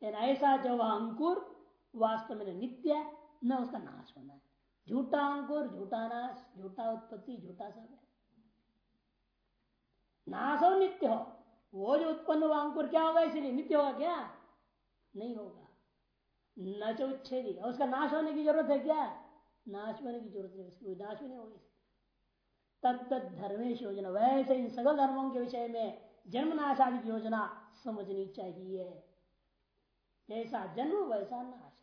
ऐसा जो वह अंकुर वास्तव में नित्य है, न उसका नाश होना है। झूठा अंकुर झूठा नाश, झूठा उत्पत्ति, झूठा सब है। नाश हो, नित्य हो। वो जो उत्पन्न हुआ अंकुर क्या होगा, इसलिए नित्य होगा क्या? नहीं होगा। न जो उच्छेदी उसका नाश होने की ज़रूरत है क्या? नाश होने की ज़रूरत नहीं उसकी नाश भी नहीं होगी। तत्त धर्मेश योजना। वैसे इन सगल धर्मों के विषय में जन्म नाश आदि योजना समझनी चाहिए। जैसा जन्म, वैसा नाश।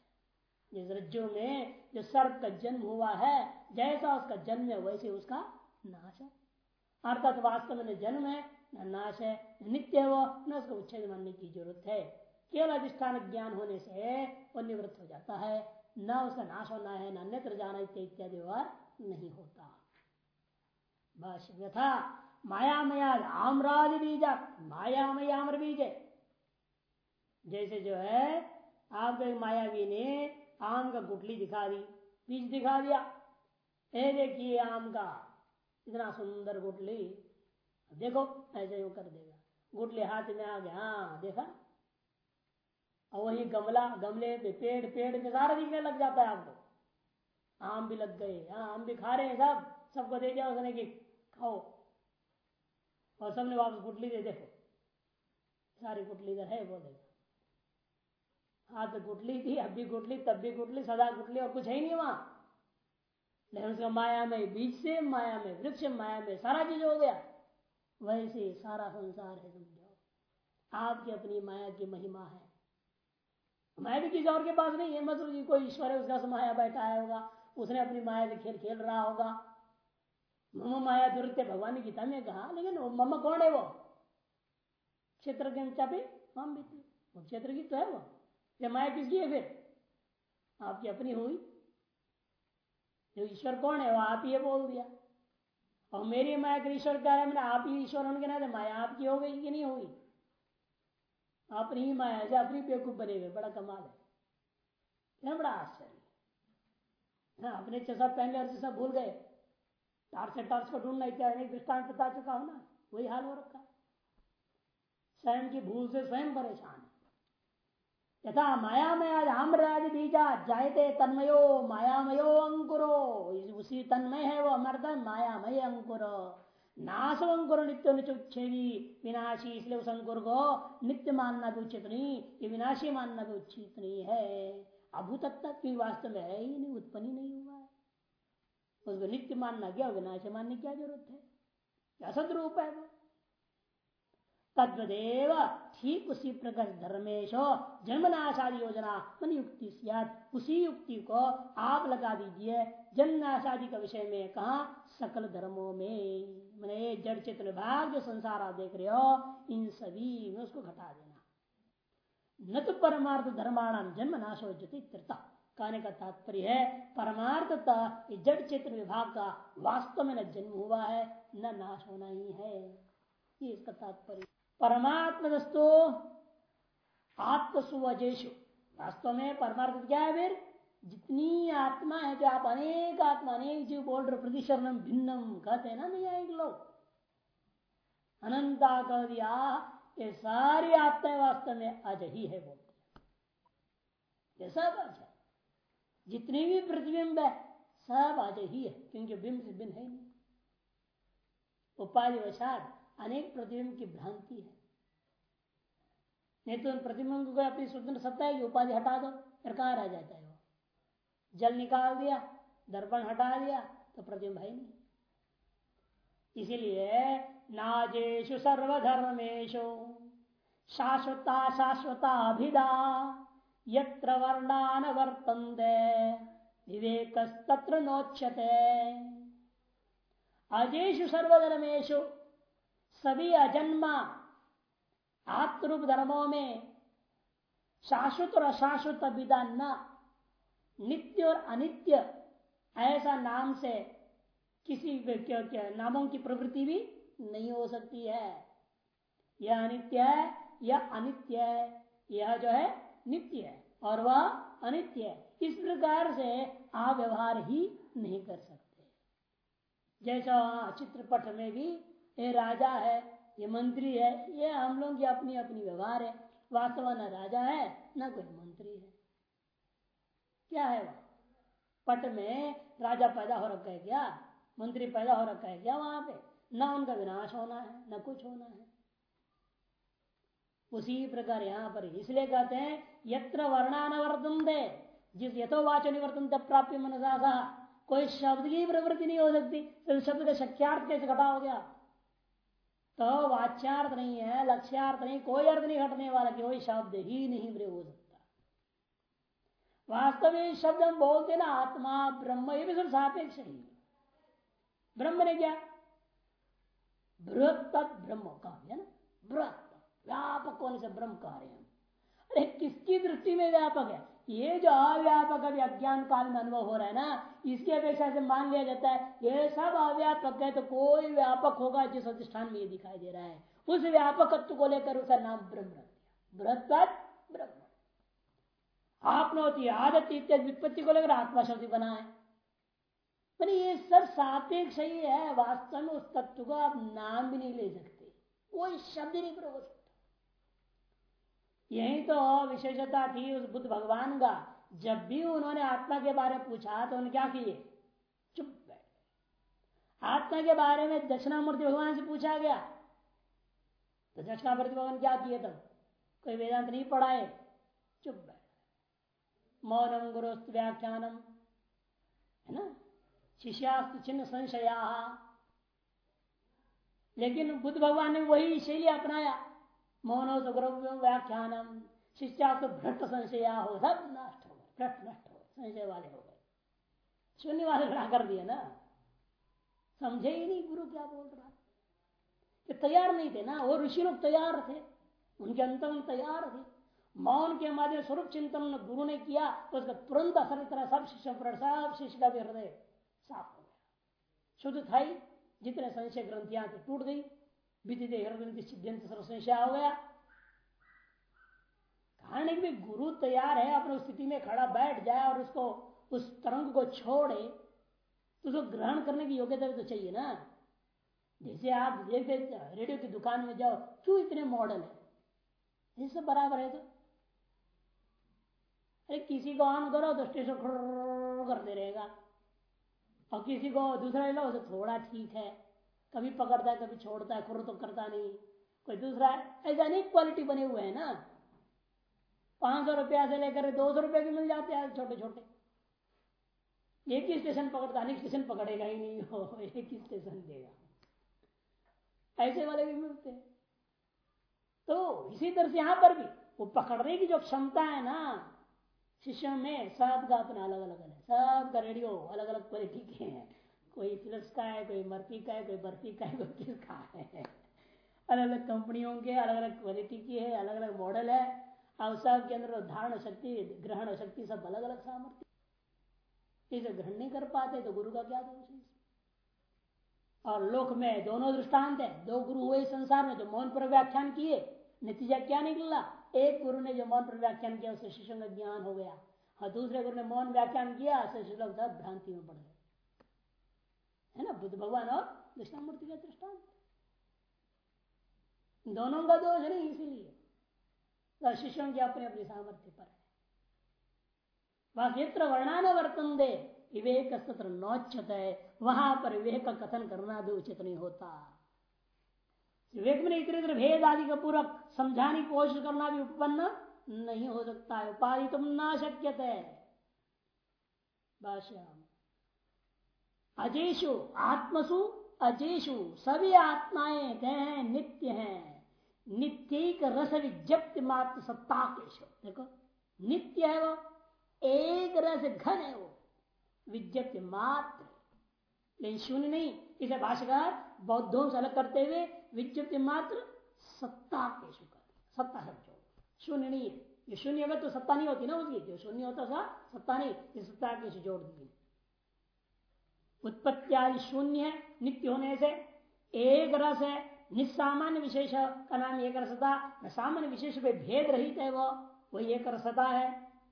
जिस रज्जु में जो सर्प का जन्म हुआ है, जैसा उसका जन्म है, वैसे उसका नाश है। अर्थात वास्तव में जन्म है, न नाश है नित्य है वो, न उसको उच्छेद मानने की ज़रूरत है। केवल अधिष्ठान ज्ञान होने से वो निवृत्त हो जाता है। न उसका नाश होना है, न अन्यत्र जाना इत्यादि व्यवहार नहीं होता। यथा मायामया आम्रादि बीज, मायामय आम्र बीज। जैसे जो है आपको मायावी ने आम का गुटली दिखा दी, बीज दिखा दिया। देखिए आम का इतना सुंदर गुटली देखो, ऐसे यूँ कर देगा। गुटली हाथ में आ गया हाँ देखा? और वही गमला, गमले पे पेड़ पेड़ में सारा दिखने लग जाता है आपको। आम भी लग गए हाँ आम भी खा रहे हैं सब। सबको दे दिया उसने की खाओ। और सबने वापस गुटली दे, देखो। सारी गुटली इधर है बोलेगा हाँ तो गुटली थी, अब भी गुटली तब भी गुटली सदा गुटली और कुछ है ही नहीं वहाँ। लेकिन उसका माया में, बीज से माया में, वृक्ष माया में, सारा चीज़ हो गया। वैसे सारा संसार है समझो आपकी अपनी माया की महिमा है। माया भी किसी और के पास नहीं है मतलब जी, कोई ईश्वर है, उसका माया बैठा है होगा। उसने अपनी माया के खेल खेल रहा होगा। मम माया दुर्त्य भगवान ने गीता में कहा, लेकिन मम्मा कौन है वो? क्षेत्र के हम भी वो क्षेत्र की तो है वो। ये माया किसकी है फिर? आपकी अपनी हुई। जो ईश्वर कौन है, वो आप ही बोल दिया। और मेरी माया के ईश्वर क्या है? मैंने आप ही ईश्वर होने के नाते माया आपकी हो गई कि नहीं होगी अपनी ही माया से अपनी बेवकूफ़ बने हुए, बड़ा कमाल है। क्या बड़ा आश्चर्य हाँ। अपने चषा पहले और चषा भूल गए। टार्च से टार्च को ढूंढना इत्यादि दृष्टांत बता चुका हूँ ना, वही हाल हो रखा। स्वयं की भूल से स्वयं परेशान है। यथा मायामय आम्रादि बीजा जायते तन्मयो, मायामयो अंकुरो। उसी तन्मय है वो मर्द मायामय अंकुर। नाश अंकुर नित्य निचुच्छेदी विनाशी इसलिए उस अंकुर को नित्य मानना भी उचित नहीं, ये विनाशी मानना भी उचित नहीं है। अभूत की वास्तव में है ही नहीं, उत्पन्न ही नहीं हुआ है। उसको नित्य मानना क्या, विनाशी मानने क्या ज़रूरत है? असद रूप है वो? तद्वदेव ठीक उसी प्रकार धर्मेश जन्मनाशादि योजना मन युक्ति उसी युक्ति को आप लगा दीजिए। जन्मनाशादि का विषय में कहा सकल धर्मों में। मैंने जड़ चित्र भाग जो संसार आप देख रहे हो, इन सभी में उसको घटा देना। न तो परमार्थ धर्माणाम जन्म नाश हो तीर्था। कहने का तात्पर्य है, परमार्थता जड़ चित्र विभाग का वास्तव में न जन्म हुआ है, न नाश होना ही है। ये इसका तात्पर्य। परमात्म दस्तो आत्मसुवजेशु वास्तव में परमार्थ क्या है फिर जितनी आत्मा है जो आप अनेक आत्मा, अनेक जीव बोल रहे प्रतिशरणम भिन्नम कहते हैं ना नहीं आएँगे लोग? अनंता कह दिया, ये सारी आत्माएँ वास्तव में अज ही है बोलते ये सब अज है। जितनी भी प्रतिबिंब है, सब अज ही है, क्योंकि बिंब से बिन है नहीं। उपाधि वशात अनेक प्रतिबिंब की भ्रांति है। नहीं तो प्रतिबिंब को अपनी स्वतंत्र सत्ता है कि उपाधि हटा दो, फिर कहाँ रह जाता है वो? जल निकाल दिया, दर्पण हटा दिया तो प्रतिबिंब है नहीं। इसीलिए नाजेशु सर्वधर्मेशु शाश्वता शाश्वता अभिदा, यत्र वर्णान वर्तन्ते विवेक तत्र नोच्यते। अजेशु सर्वधर्मेशु सभी अजन्मा आत्मरूप धर्मों में शाश्वत और अशाश्वत विधान न। नित्य और अनित्य ऐसा नाम से किसी क्या, क्या नामों की प्रवृत्ति भी नहीं हो सकती है। यह अनित्य है यह अनित्य है यह जो है नित्य है और वह अनित्य है। इस प्रकार से आप व्यवहार ही नहीं कर सकते। जैसा चित्रपट में भी ये राजा है, ये मंत्री है, ये हम लोग की अपनी अपनी व्यवहार है। वास्तव न राजा है, न कोई मंत्री है। क्या है वह पट में राजा पैदा हो रखा है क्या? मंत्री पैदा हो रखा है क्या वहाँ पे? न उनका विनाश होना है, न कुछ होना है। उसी प्रकार यहाँ पर इसलिए कहते हैं, यत्र वर्णान वर्तन दे जिस यथोवाच निवर्तन प्राप्त मनसा कोई शब्द की प्रवृत्ति नहीं हो सकती तो शब्द का शक्यार्थ कैसे घटा हो गया? तो वाच्यार्थ नहीं है लक्ष्यार्थ नहीं, कोई अर्थ नहीं घटने वाला कोई शब्द ही नहीं प्रयोग हो सकता। वास्तव में शब्द हम बोलते ना, आत्मा, ब्रह्म, ये भी सब सापेक्ष ही। ब्रह्म ने क्या? बृहत ब्रह्म कहा ना? बृहत व्यापक होने से ब्रह्म कह रहे हैं अरे किसकी दृष्टि में व्यापक है? ये जो अव्यापक अभी अज्ञान काल में अनुभव हो रहा है ना, इसकी अपेक्षा से मान लिया जाता है, ये सब अव्यापक है तो कोई व्यापक होगा जिस अधिष्ठान में ये दिखाई दे रहा है। उस व्यापकत्व को लेकर उसका नाम ब्रह्म रख दिया। बृहत ब्रह्म। आपनोती आदत इत्यादि विपत्ति को लेकर आत्मा बना है। पर ये सब सापेक्ष ही है, वास्तव में उस तत्व को आप नाम भी नहीं ले सकते। कोई शब्द नहीं प्रयोग यही तो विशेषता थी उस बुद्ध भगवान का। जब भी उन्होंने आत्मा के बारे में पूछा तो उन्होंने क्या किए? चुप बैठ आत्मा के बारे में दक्षिणामूर्ति भगवान से पूछा गया। तो दक्षिणामूर्ति भगवान क्या किए तब कोई वेदांत नहीं पढ़ाए? चुप बैठ मौनम गुरुस्त व्याख्यानम। है ना? शिष्यास्त चिन्ह संशया। लेकिन बुद्ध भगवान ने वही शैली अपनाया। मौनो सुग्रव्य व्याख्यानम शिष्यास्त भ्रष्ट संशय हो, सब नष्ट हो गए भ्रष्ट नष्ट हो, संशय वाले हो गए। शून्य वाले खड़ा कर दिया ना। समझे ही नहीं गुरु क्या बोल रहा। कि तैयार नहीं थे ना, वो ऋषि लोग तैयार थे, उनके अंत में तैयार थे। मौन के माध्यम स्वरूप चिंतन गुरु ने किया तो उसका तुरंत असर तरह सब शिष्य सब शिष्य का भी हृदय साफ़ हो गया। शुद्ध था जितने संशय ग्रंथियाँ थी, टूट गई। विदित सिद्धांत सर्व हो गया कारण कि गुरु तैयार है, अपने स्थिति में खड़ा बैठ जाए और उसको, उस तरंग को छोड़े तो उसको ग्रहण करने की योग्यता भी तो चाहिए ना। जैसे आप देखते रेडियो की दुकान में जाओ, क्यों इतने मॉडल है? ये सब बराबर है तो। अरे किसी को ऑन करो तो स्टेशन करते रहेगा, और किसी को दूसरा लो तो थोड़ा ठीक है। कभी पकड़ता है, कभी छोड़ता है खुर तो करता नहीं। कोई दूसरा ऐसे अनेक क्वालिटी बने हुए हैं ना। पाँच सौ रुपया से लेकर दो सौ रुपया भी मिल जाते हैं छोटे छोटे एक ही स्टेशन पकड़ता, अनेक स्टेशन पकड़ेगा ही नहीं। हो एक ही स्टेशन देगा। ऐसे वाले भी मिलते हैं। तो इसी तरह से यहाँ पर भी, वो पकड़ने की जो क्षमता है ना, शिष्यों में सबका अपना अलग अलग है। सबका रेडियो अलग अलग क्वालिटी के हैं। कोई फिलिप्स का है, कोई मर्फी का है, कोई बर्फ़ी का है, कोई किसका है। अलग अलग कंपनियों के अलग अलग क्वालिटी की है अलग अलग मॉडल है। और सब के अंदर धारण शक्ति, ग्रहण शक्ति सब अलग अलग सामर्थ्य। इसे ग्रहण नहीं कर पाते तो गुरु का क्या दोष है और लोक में दोनों दृष्टांत है। दो गुरु हुए संसार में, जो मौन पर व्याख्यान किए, नतीजा क्या निकला? एक गुरु ने जो मौन पर व्याख्यान किया, उससे शिष्यों का ज्ञान हो गया। और दूसरे गुरु ने मौन व्याख्यान किया, उससे शिष्य भ्रांति में पड़ गए है ना? बुद्ध भगवान और दक्षिणामूर्ति का दृष्टांत। दोनों का दोष नहीं, इसीलिए। तो शिष्यों की अपने अपनी सामर्थ्य पर है। क्षेत्र वर्णान वर्तन दे विवेक सत्र नौचत है वहाँ पर विवेक का कथन करना भी उचित नहीं होता। विवेक में इतने इतने भेद आदि का पूर्वक समझाने की कोशिश करना भी उत्पन्न नहीं हो सकता है। उपाधि तुम ना शक्यत। है अजेशु आत्मसु अजेशु सभी आत्माएँ हैं, नित्य हैं। नित्य रस विज्ञप्त मात्र सत्ता देखो, नित्य है वो, एक रस घन है वो विज्ञप्ति मात्र। लेकिन शून्य नहीं, इसे भाषाकार बौद्धों से अलग करते हुए विज्ञप्ति मात्र सत्ता के सत्ता शब्द शून्य नहीं है। ये शून्य तो सत्ता नहीं होती ना उसकी, जो शून्य होता था, सत्ता नहीं। सत्ता के जोड़ दी उत्पत्ति आदि शून्य है नित्य होने से एक रस है, निस्सामान्य विशेष का नाम एक रसता न सामान्य विशेष पे भेद रहित है वो, वही एक रसता है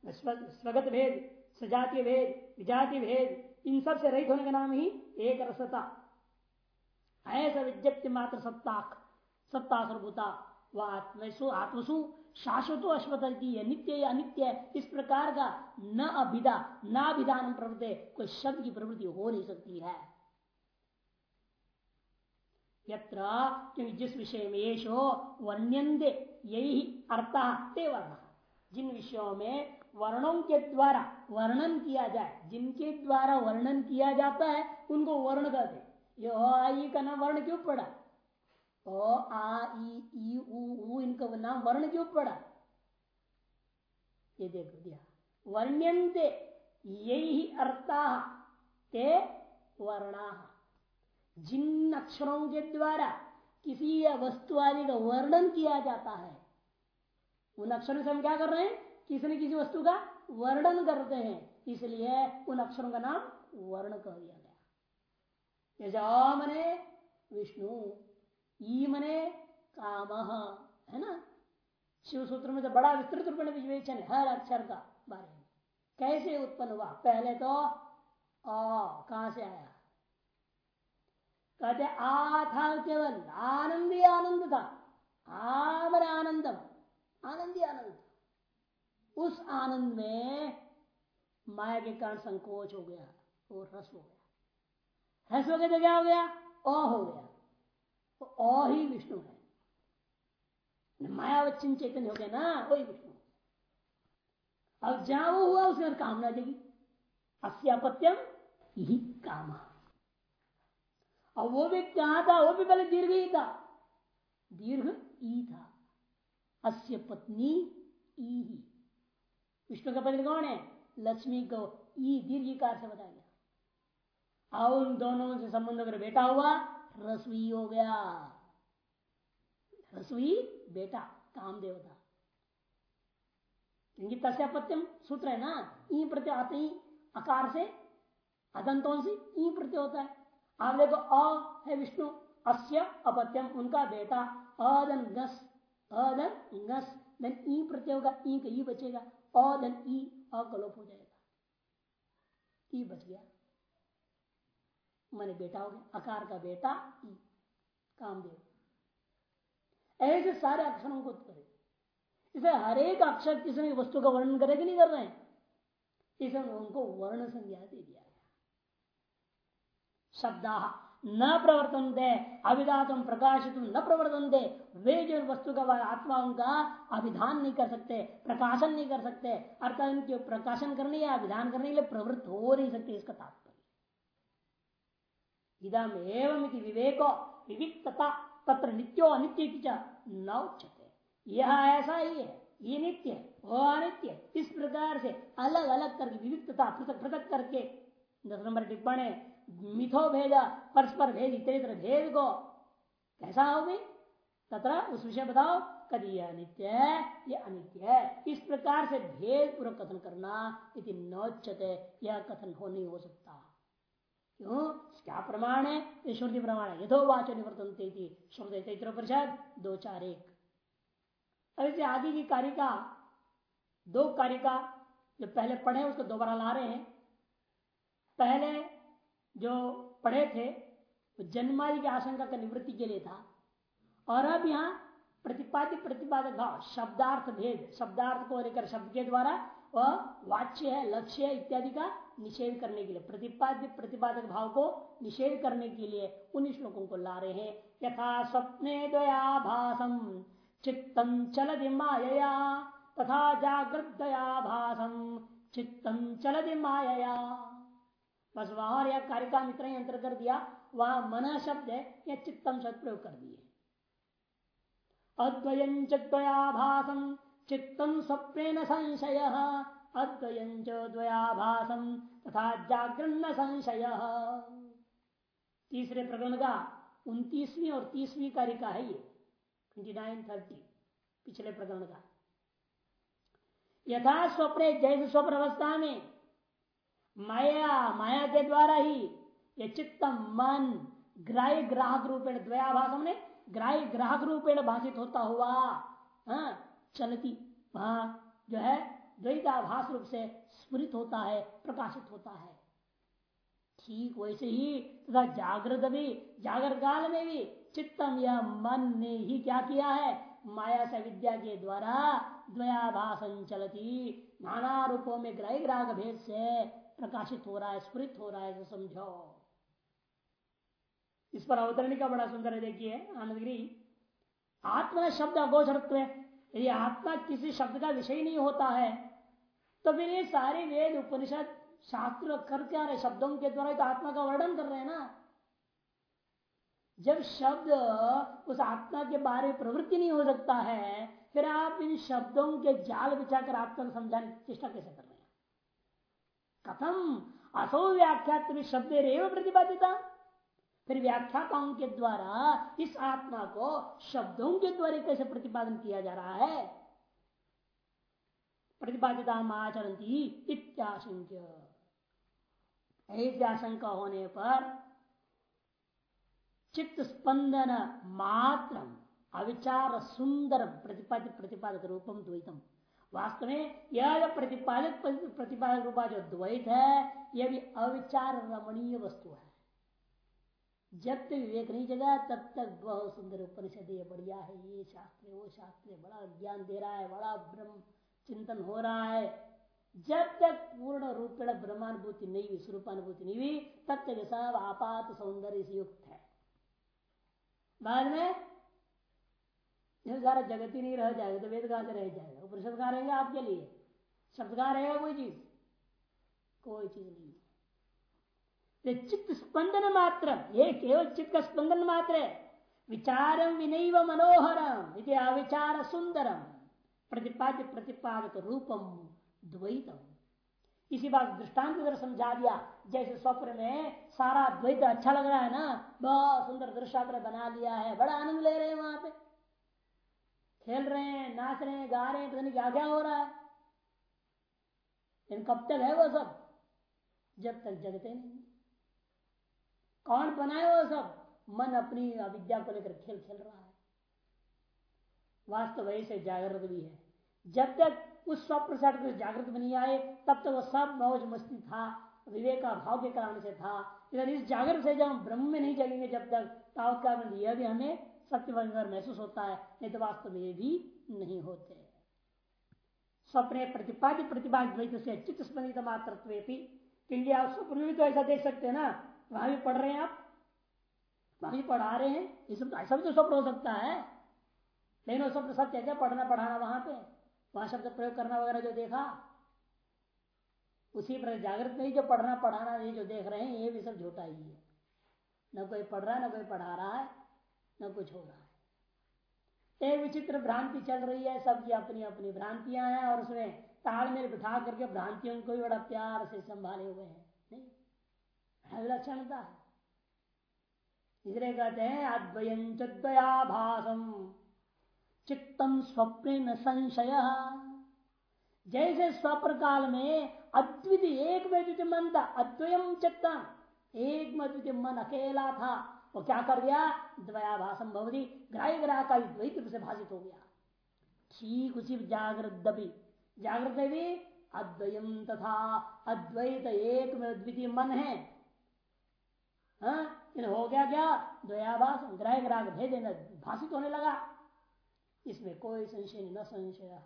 स्वगत भेद, सजातीय भेद, विजातीय भेद, इन सबसे रहित होने का नाम ही एक रसता ऐसा विज्ञप्ति मात्र सत्ता सत्ता सर्वभूता वह आत्मसु आत्मसु शाश्वत है नित्य या अनित्य इस प्रकार का न अभिदा, न अभिधान प्रवृत्ति, कोई शब्द की प्रवृत्ति हो नहीं सकती है। यत्र क्योंकि जिस विषय में ये शो वर्ण्यंदे यही अर्थ ते वर्ण। जिन विषयों में वर्णों के द्वारा वर्णन किया जाए, जिनके द्वारा वर्णन किया जाता है, उनको वर्ण कहते ये आई का नाम वर्ण क्यों पड़ा? ओ आ, ई ई, उ इनका नाम वर्ण क्यों पड़ा? ये देख दिया। वर्ण्यंते यही अर्था ते वर्णा। जिन अक्षरों के द्वारा किसी वस्तु आदि का वर्णन किया जाता है, उन अक्षरों से हम क्या कर रहे हैं? किसी न किसी वस्तु का वर्णन करते हैं। इसलिए उन अक्षरों का नाम वर्ण कह दिया गया। यजा मने विष्णु। ई मने काम, है ना? शिव सूत्र में तो बड़ा विस्तृत रूप में विवेचन हर अक्षर का बारे में। कैसे उत्पन्न हुआ? पहले तो आ, कहा से आया? कहते, आ था केवल आनंद आनंद था आमर आनंदम, आनंद आनंद उस आनंद में माया के कारण संकोच हो गया और रस हो गया। रस हो गया तो क्या हो गया? अ हो गया। तो अ ही विष्णु है। मायावच्छिन्न चैतन्य हो गया ना, वही विष्णु। अब जहाँ वो हुआ उसमें कामना जगी। अस्यापत्यम यही काम। और वो भी क्या था? वो भी पहले दीर्घ ही था। दीर्घ ई था। अस्य पत्नी ई विष्णु का पत्नी कौन है? लक्ष्मी को ई दीर्घिकार से बताया गया। और उन दोनों से संबंध अगर बेटा हुआ रसवी हो गया। रसवी, बेटा काम देवता क्योंकि तस्यापत्यम सूत्र है ना? ई प्रत्यय आते ही अकार से, अदंतों से ई प्रत्यय होता है। आप देखो, अ है विष्णु, अस्य अपत्यम, उनका बेटा, अदन गस अदन गस। देन ई प्रत्यय होगा, ई का ई बचेगा अदन ई अकलोप हो जाएगा। ई बच गया। मैंने बेटा हो गया, अकार का बेटा ई, कामदेव। ऐसे सारे अक्षरों को करे। इसे हर एक अक्षर किसी वस्तु का वर्णन करे कि नहीं कर रहे हैं? इसे उनको वर्ण संज्ञा दे दिया गया। शब्दा न प्रवर्तन दे अभिधातम प्रकाशित न प्रवर्तन दे वे जो वस्तु का आत्माओं का अभिधान नहीं कर सकते, प्रकाशन नहीं कर सकते, अर्थात उनके प्रकाशन करने या अभिधान करने के लिए प्रवृत्त हो नहीं सकते, इसका तात्पर्य। इदम एवं विवेको विविकता तत्र नित्यो अनित्य न उच्चते यह ऐसा ही है ये नित्य है वो अनित्य, इस प्रकार से अलग अलग करके विविधता पृथक पृथक करके, दस नंबर टिप्पणी, मिथो भेजा परस्पर भेद इतर भेद को कैसा हो गई? तथा उस विषय बताओ कभी यह नित्य है ये अनित्य है इस प्रकार से भेद पूर्वक कथन करना यदि नौच्यते यह कथन हो नहीं हो सकता। क्यों? क्या प्रमाण है? ये श्रुति प्रमाण है। यथोवाच निवर्तन श्रुति चैत्र परिषद, दो चार एक। अब आदि की कारिका, दो कारिका, जो पहले पढ़े उसको दोबारा ला रहे हैं। पहले जो पढ़े थे, वो जन्मादि की आशंका का निवृत्ति के लिए था। और अब यहाँ प्रतिपाद्य प्रतिपादक भाव, शब्दार्थ भेद, शब्दार्थ को लेकर शब्द के द्वारा, वह वाच्य है, लक्ष्य है इत्यादि का निषेध करने के लिए, प्रतिपाद्य, प्रतिपादक भाव को निषेध करने के लिए उन श्लोकों को ला रहे हैं। यथा स्वप्ने दयाभासम चित्तम चल माया तथा जागृत दयाभासम चित्तम चल माया बस वहाँ यह कार्य का मित्र यंत्र कर दिया, वहाँ मन शब्द है या चित्तम शब्द प्रयोग कर दिए। अद्वयं चित्तयाभासम चित्तम स्वप्न संशय अद्वयंचयाभासम तथा जागरण संशय तीसरे प्रकरण का उन्तीसवीं और तीसवीं कारिका है ये ट्वेंटी नाइन थर्टी पिछले प्रकरण का। यथा स्वप्न जैसे स्वप्न अवस्था में माया माया के द्वारा ही ये चित्तम मन ग्राह्य ग्राहक रूपेण द्वयाभास हमने ग्राह ग्राहक रूपेण भाषित होता हुआ हाँ, चलती वहाँ जो है द्वैताभास रूप से स्मृत होता है, प्रकाशित होता है। ठीक वैसे ही तथा जागृत भी जागृत काल में भी चित्तम या मन ने ही क्या किया है? माया से विद्या के द्वारा द्वयाभासन चलती, नाना रूपों में ग्रह ग्राहक भेद से प्रकाशित हो रहा है स्फुरित हो रहा है समझो। इस पर अवतरणी का बड़ा सुंदर है, देखिए आनंदगिरी आत्मा शब्द अगोचरत्व यदि आत्मा किसी शब्द का विषय नहीं होता है तो फिर ये सारे वेद, उपनिषद, शास्त्र कर क्या रहे? शब्दों के द्वारा तो आत्मा का वर्णन कर रहे हैं ना? जब शब्द उस आत्मा के बारे में प्रवृत्ति नहीं हो सकता है, फिर आप इन शब्दों के जाल बिछाकर आत्मा को समझाने की चेष्टा कैसे कर रहे हैं? कथम असो व्याख्या शब्द रेव प्रतिपादिता। फिर व्याख्याताओं के द्वारा इस आत्मा को शब्दों के द्वारा कैसे प्रतिपादन किया जा रहा है? प्रतिपादिता आचरती इत्याशंक्य। आशंका होने पर चित्त स्पंदन मात्र अविचार सुंदर प्रतिपादित प्रतिपादक रूपम द्वैतम। वास्तव में यह प्रतिपादक प्रतिपादक रूपा जो द्वैत है, यह भी अविचार रमणीय वस्तु है। जब तक विवेक नहीं जगा, तब तक बहुत सुंदर उपनिषद ये बढ़िया है, ये शास्त्र वो शास्त्र बड़ा ज्ञान दे रहा है, बड़ा ब्रह्म चिंतन हो रहा है। जब तक पूर्ण रूपेण ब्रह्मानुभूति नहीं हुई, स्वरूपानुभूति नहीं हुई, तब तक सब आपात सौंदर्य से युक्त है। बाद में सारा जगत ही नहीं रह जाएगा तो वेद कहाँ से रह जाएगा? उपनिषद कहाँ रहेंगे आपके लिए? शब्द कहाँ रहेगा? कोई चीज़। कोई चीज़ नहीं ये चित्त स्पंदन मात्र, ये केवल चित्त का स्पंदन मात्र है। विचारम विनय मनोहरम इति सुंदरम प्रतिपाद्य प्रतिपादक रूपम द्वैतम। इसी बात दृष्टांत की तरह समझा दिया। जैसे स्वप्न में सारा द्वैत अच्छा लग रहा है ना, बहुत सुंदर दृश्य बना लिया है, बड़ा आनंद ले रहे हैं वहाँ पे। खेल रहे हैं, नाच रहे हैं, गा रहे हैं, पता क्या क्या हो रहा है। लेकिन कब तक है वो सब? जब तक जगते नहीं। कौन बनाए वो सब? मन अपनी अविद्या को लेकर खेल खेल रहा है। वास्तव ऐसे जागृत भी है। जब तक उस स्वप्न से जागृत बनी आए, तब तक वो सब मौज मस्ती था विवेक का भाव के कारण से था। इधर इस जागृत से जब हम ब्रह्म में नहीं जगेंगे, जब तक तावत कारण यह भी हमें सत्य महसूस होता है, नहीं तो वास्तव में भी नहीं होते। स्वप्न प्रतिपाद्य प्रतिपाद द्वैत से चित्त स्मृत मात्र क्योंकि आप स्वप्न भी तो ऐसा देख सकते हैं ना, वहाँ भी पढ़ रहे हैं आप, वहाँ भी पढ़ा रहे हैं सब ऐसा भी तो स्वप्न हो सकता है। लेकिन वो स्वप्न सत्य क्या? पढ़ना, पढ़ाना वहाँ पे? वहाँ शब्द प्रयोग करना वगैरह जो देखा? उसी पर जागृत में जो पढ़ना, पढ़ाना ये जो देख रहे हैं, ये भी सब झूठा ही है। न कोई पढ़ रहा है न कोई पढ़ा रहा है, न कुछ हो रहा है। एक विचित्र भ्रांति चल रही है, सबकी अपनी अपनी भ्रांतियाँ हैं, और उसमें तालमेल बिठा करके भ्रांतियों को भी बड़ा प्यार से संभाले हुए हैं। नहीं विलक्षणता है इसलिए कहते हैं, अद्वयं चद्वयाभासम चित्तम स्वप्न संशय। जैसे स्वप्न काल में अद्वितीय एक में मन था अद्वयम चित्तम। एक में मन अकेला था। वो क्या कर गया? द्वयाभाषम भवती ग्राह ग्राह का द्वैत रूप से भाषित हो गया। ठीक उसी जागृत दबी जागृत भी अद्वयम तथा अद्वैत एक में मन है। हाँ? हो गया क्या? द्वयाभाष ग्राह ग्राह भेद भाषित होने लगा। इसमें कोई संशय न संशय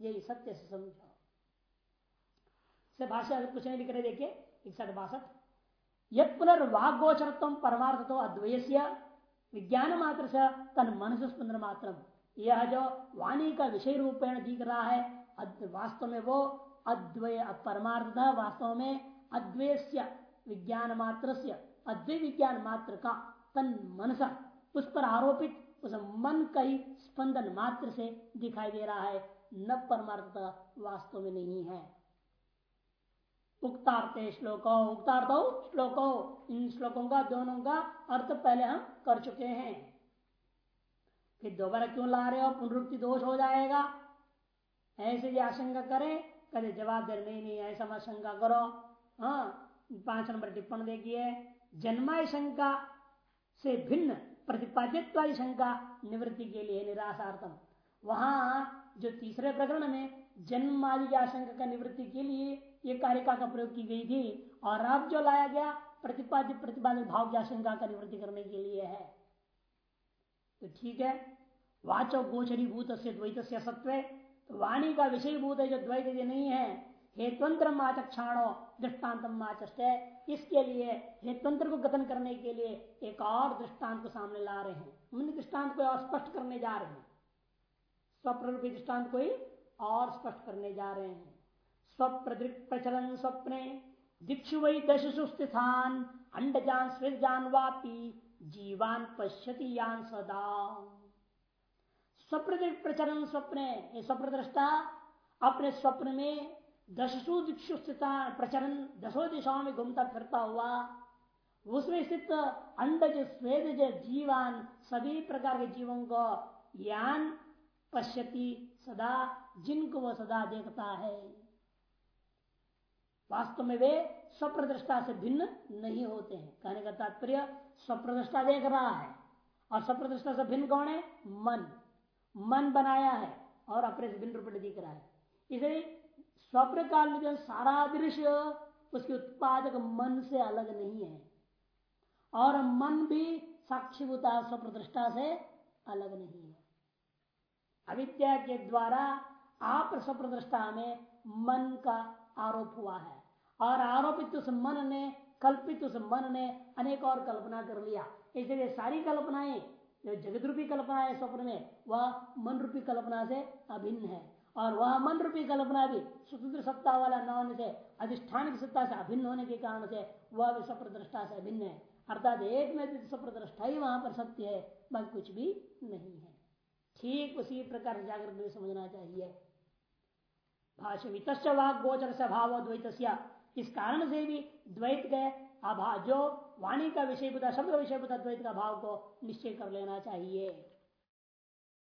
यही सत्य से समझो। भाषा कुछ नहीं लिख रहे, देखिए, इकसठ बासठ। यद पुनर्वागोचरत्व परमार्थ तो अद्वैय विज्ञान मात्र से, तन मनस स्पंदन मात्र यह जो वाणी का विषय रूपेण दिख रहा है वास्तव में वो अद्वय परमार्थ वास्तव में अद्वैय विज्ञान मात्र से अद्वैय विज्ञान मात्र का, तन मनस, उस पर आरोपित उस मन का ही स्पंदन मात्र से दिखाई दे रहा है, न परमार्थता वास्तव में नहीं है। उक्तार्थ श्लोको उक्तार्थ श्लोको, इन श्लोकों का, दोनों का अर्थ पहले हम कर चुके हैं। फिर दोबारा क्यों ला रहे हो? पुनरुक्ति दोष हो जाएगा। ऐसे भी आशंका करें, कभी जवाब दे नहीं नहीं, ऐसा मत शंका करो। हाँ पाँच नंबर टिप्पण देखिए जन्माय शंका से भिन्न प्रतिपाद्यवादी शंका निवृत्ति के लिए निराशार्थम। वहाँ जो तीसरे प्रकरण में जन्म आदि की आशंका का निवृत्ति के लिए ये कारिका का प्रयोग की गई थी और अब जो लाया गया प्रतिपाद्य प्रतिपादित भाव की आशंका का निवृत्ति करने के लिए है। तो ठीक है। वाचो गोचरी भूत से द्वैत सत्व तो वाणी का विषय भूत है जो द्वैत नहीं है हेतुअंतर माचक्षाणो दृष्टांत माचष्ट है। इसके लिए हेतुअंतर को कथन करने के लिए एक और दृष्टांत को सामने ला रहे हैं। हमने दृष्टांत को और स्पष्ट करने जा रहे हैं। स्वप्रूपी दृष्टांत को ही और स्पष्ट करने जा रहे हैं। स्वप्रदृक प्रचलन स्वप्ने दिक्षु वही दशु स्थितान अंडजान स्विजान वापी, जीवान पश्यति यान सदा। स्वप्रदृक प्रचलन स्वप्ने स्वप्रदृष्टा, अपने स्वप्न में दशसु दिक्षु स्थित प्रचरण दसो दिशाओं में घूमता फिरता हुआ। उसमें स्थित अंडज स्वेदज जीवान सभी प्रकार के जीवों को यान पश्यति सदा, जिनको वह सदा देखता है। वास्तव में वे स्वप्रदृष्टा से भिन्न नहीं होते हैं। कहने का तात्पर्य, स्वप्रदृष्टा देख रहा है। और स्वप्रदृष्टा से भिन्न कौन है? मन। मन बनाया है और अपने से भिन्न रूप में दिख रहा है। इसलिए स्वप्न काल में जो सारा दृश्य उसके उत्पादक मन से अलग नहीं है। और मन भी साक्षीभूता स्वप्न दृष्टा से अलग नहीं है। अविद्या के द्वारा आप स्वप्न दृष्टा में मन का आरोप हुआ है। और आरोपित उस मन ने, कल्पित उस मन ने अनेक और कल्पना कर लिया। इसलिए सारी कल्पनाएँ, जो जगत रूपी कल्पना है स्वप्न में, वह मन रूपी कल्पना से अभिन्न है। और वह मन रूपी कल्पना भी स्वतंत्र सत्ता वाला न होने से अधिष्ठान की सत्ता से अभिन्न होने के कारण से वह भी स्वप्रदृष्टा से अभिन्न है। अर्थात एक में स्वप्रदृष्टा ही वहाँ पर सत्य है बाकी कुछ भी नहीं है। ठीक उसी प्रकार जागृत में समझना चाहिए। भाष्य गोचर से भाव द्वैत इस कारण से भी द्वैत के अभा जो वाणी का विषय बुता शब्द विषय बुता द्वैत का भाव को निश्चय कर लेना चाहिए।